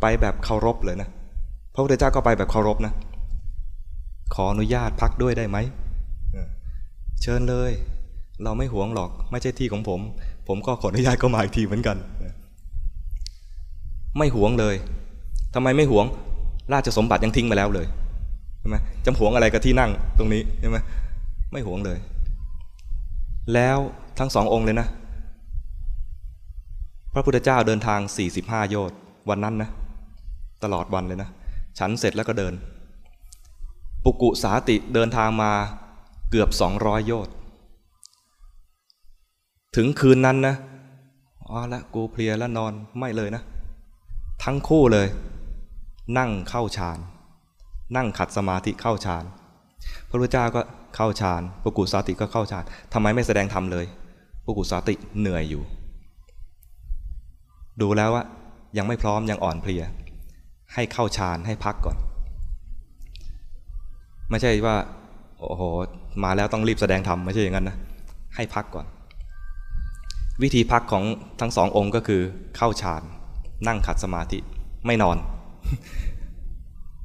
ไปแบบเคารพเลยนะ พระพุทธเจ้าก็ไปแบบเคารพนะ ขออนุญาตพักด้วยได้ไหม เชิญเลย เราไม่หวงหรอก ไม่ใช่ที่ของผม ผมก็ขออนุญาตก็มาอีกทีเหมือนกัน ไม่หวงเลยทำไมไม่หวง ราชสมบัติยังทิ้งมาแล้วเลยใช่ไหมจำหวงอะไรกับที่นั่งตรงนี้ใช่ไหมไม่หวงเลย แล้วทั้งสององค์เลยนะ พระพุทธเจ้าเดินทาง 45 โยชน์วันนั้นนะ ตลอดวันเลยนะ ฉันเสร็จแล้วก็เดิน ปุกุสาติเดินทางมาเกือบ 200 โยชน์ถึงคืนนั้นนะอ๋อละกูเพลียแล้วนอนไม่เลยนะ ทั้งคู่เลย นั่งเข้าฌาน นั่งขัดสมาธิเข้าฌาน พระพุทธเจ้าก็เข้าฌานปุกุสาติก็เข้าฌานทำไมไม่แสดงธรรมเลยปุกุสาติเหนื่อยอยู่ ดูแล้วว่ายังไม่พร้อมยังอ่อนเพลีย ให้เข้าฌานให้พักก่อน ไม่ใช่ว่าโอ้โหมาแล้วต้องรีบแสดงธรรมไม่ใช่อย่างนั้นนะให้พักก่อน วิธีพักของทั้งสององค์ก็คือเข้าฌานนั่งขัดสมาธิไม่นอน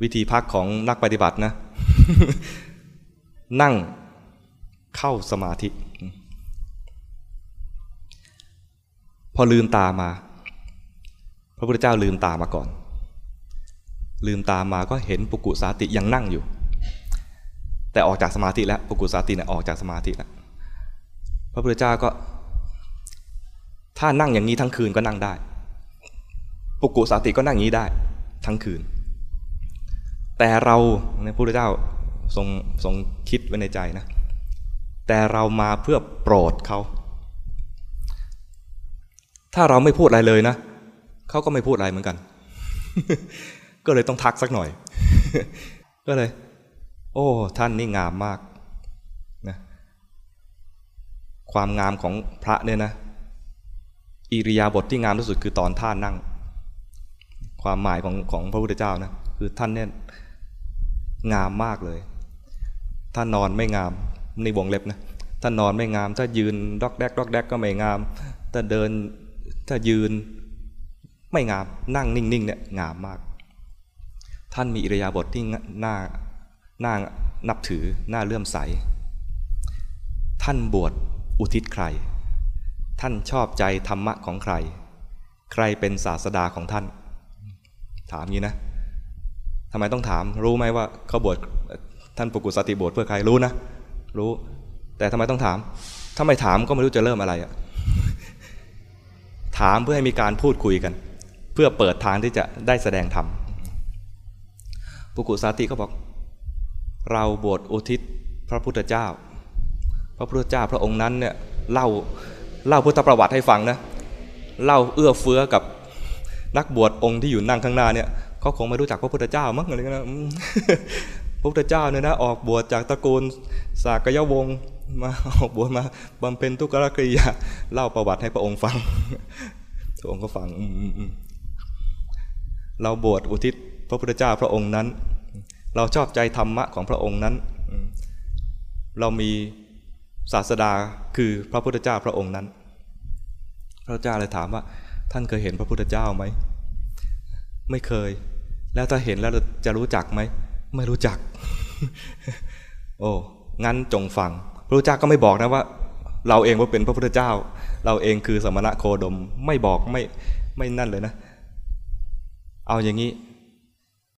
วิธีพักของนักปฏิบัตินะ นั่งเข้าสมาธิ พอลืมตามา พระพุทธเจ้าลืมตามาก่อน ลืมตามาก็เห็นปุกุสาติยังนั่งอยู่ แต่ออกจากสมาธิแล้วปุกุสาติเนี่ยออกจากสมาธิแล้วพระพุทธเจ้าก็ ถ้านั่งอย่างนี้ทั้งคืนก็นั่งได้ ปุกุสาติก็นั่งอย่างนี้ได้ ทั้งคืน แต่เราในพระพุทธเจ้าทรงทรงคิดไว้ในใจนะ แต่เรามาเพื่อโปรดเขาถ้าเราไม่พูดอะไรเลยนะเขาก็ไม่พูดอะไรเหมือนกัน ก็เลยต้องทักสักหน่อย ก็เลย โอ้ ท่านนี่งามมากนะความงามของพระเนี่ยนะ อิริยาบถทที่งามที่สุดคือตอนท่านั่ง ความหมายของของพระพุทธเจ้านะคือท่านเนี่ยงามมากเลยถ้านอนไม่งามในวงเล็บนะถ้านอนไม่งาม ถ้ายืนดอกแดกดอกแดกก็ไม่งาม ถ้าเดินถ้ายืนไม่งามนั่งนิ่งๆเนี่ยงามมาก ท่านมีอิริยาบถทที่น่าน่านับถือน่าเลื่อมใส ท่านบวชอุทิศใคร ท่านชอบใจธรรมะของใคร ใครเป็นศาสดาของท่าน ถามงี้นะทำไมต้องถาม รู้ไหมว่าเขาบวชท่านปกุสติบทเพื่อใครรู้นะ รู้ แต่ทำไมต้องถาม ถ้าไม่ถามก็ไม่รู้จะเริ่มอะไรอะถามเพื่อให้มีการพูดคุยกัน เพื่อเปิดทางที่จะได้แสดงธรรม ปุกุสติก็บอก เราบวชอุทิศพระพุทธเจ้า พระพุทธเจ้าพระองค์นั้นเนี่ยเล่าเล่าพุทธประวัติให้ฟังนะเล่าเอื้อเฟื้อกับนักบวชองค์ที่อยู่นั่งข้างหน้าเนี่ยเขาคงไม่รู้จักพระพุทธเจ้ามั้งอะไรกันพระพุทธเจ้าเนี่ยนะออกบวชจากตระกูลสากยวงศ์มาออกบวชมาบำเพ็ญทุกขกริยาเล่าประวัติให้พระองค์ฟังพระองค์ก็ฟังเราบวชอุทิศ พระพุทธเจ้าพระองค์นั้น เราชอบใจธรรมะของพระองค์นั้น เรามีศาสดาคือพระพุทธเจ้าพระองค์นั้น พระเจ้าเลยถามว่า ท่านเคยเห็นพระพุทธเจ้าไหม ไม่เคย แล้วถ้าเห็นแล้วจะรู้จักไหม ไม่รู้จัก โอ้งั้นจงฟังพระพุทธเจ้าก็ไม่บอกนะว่า เราเองว่าเป็นพระพุทธเจ้า เราเองคือสมณะโคดมไม่บอกไม่ไม่นั่นเลยนะ เอาอย่างนี้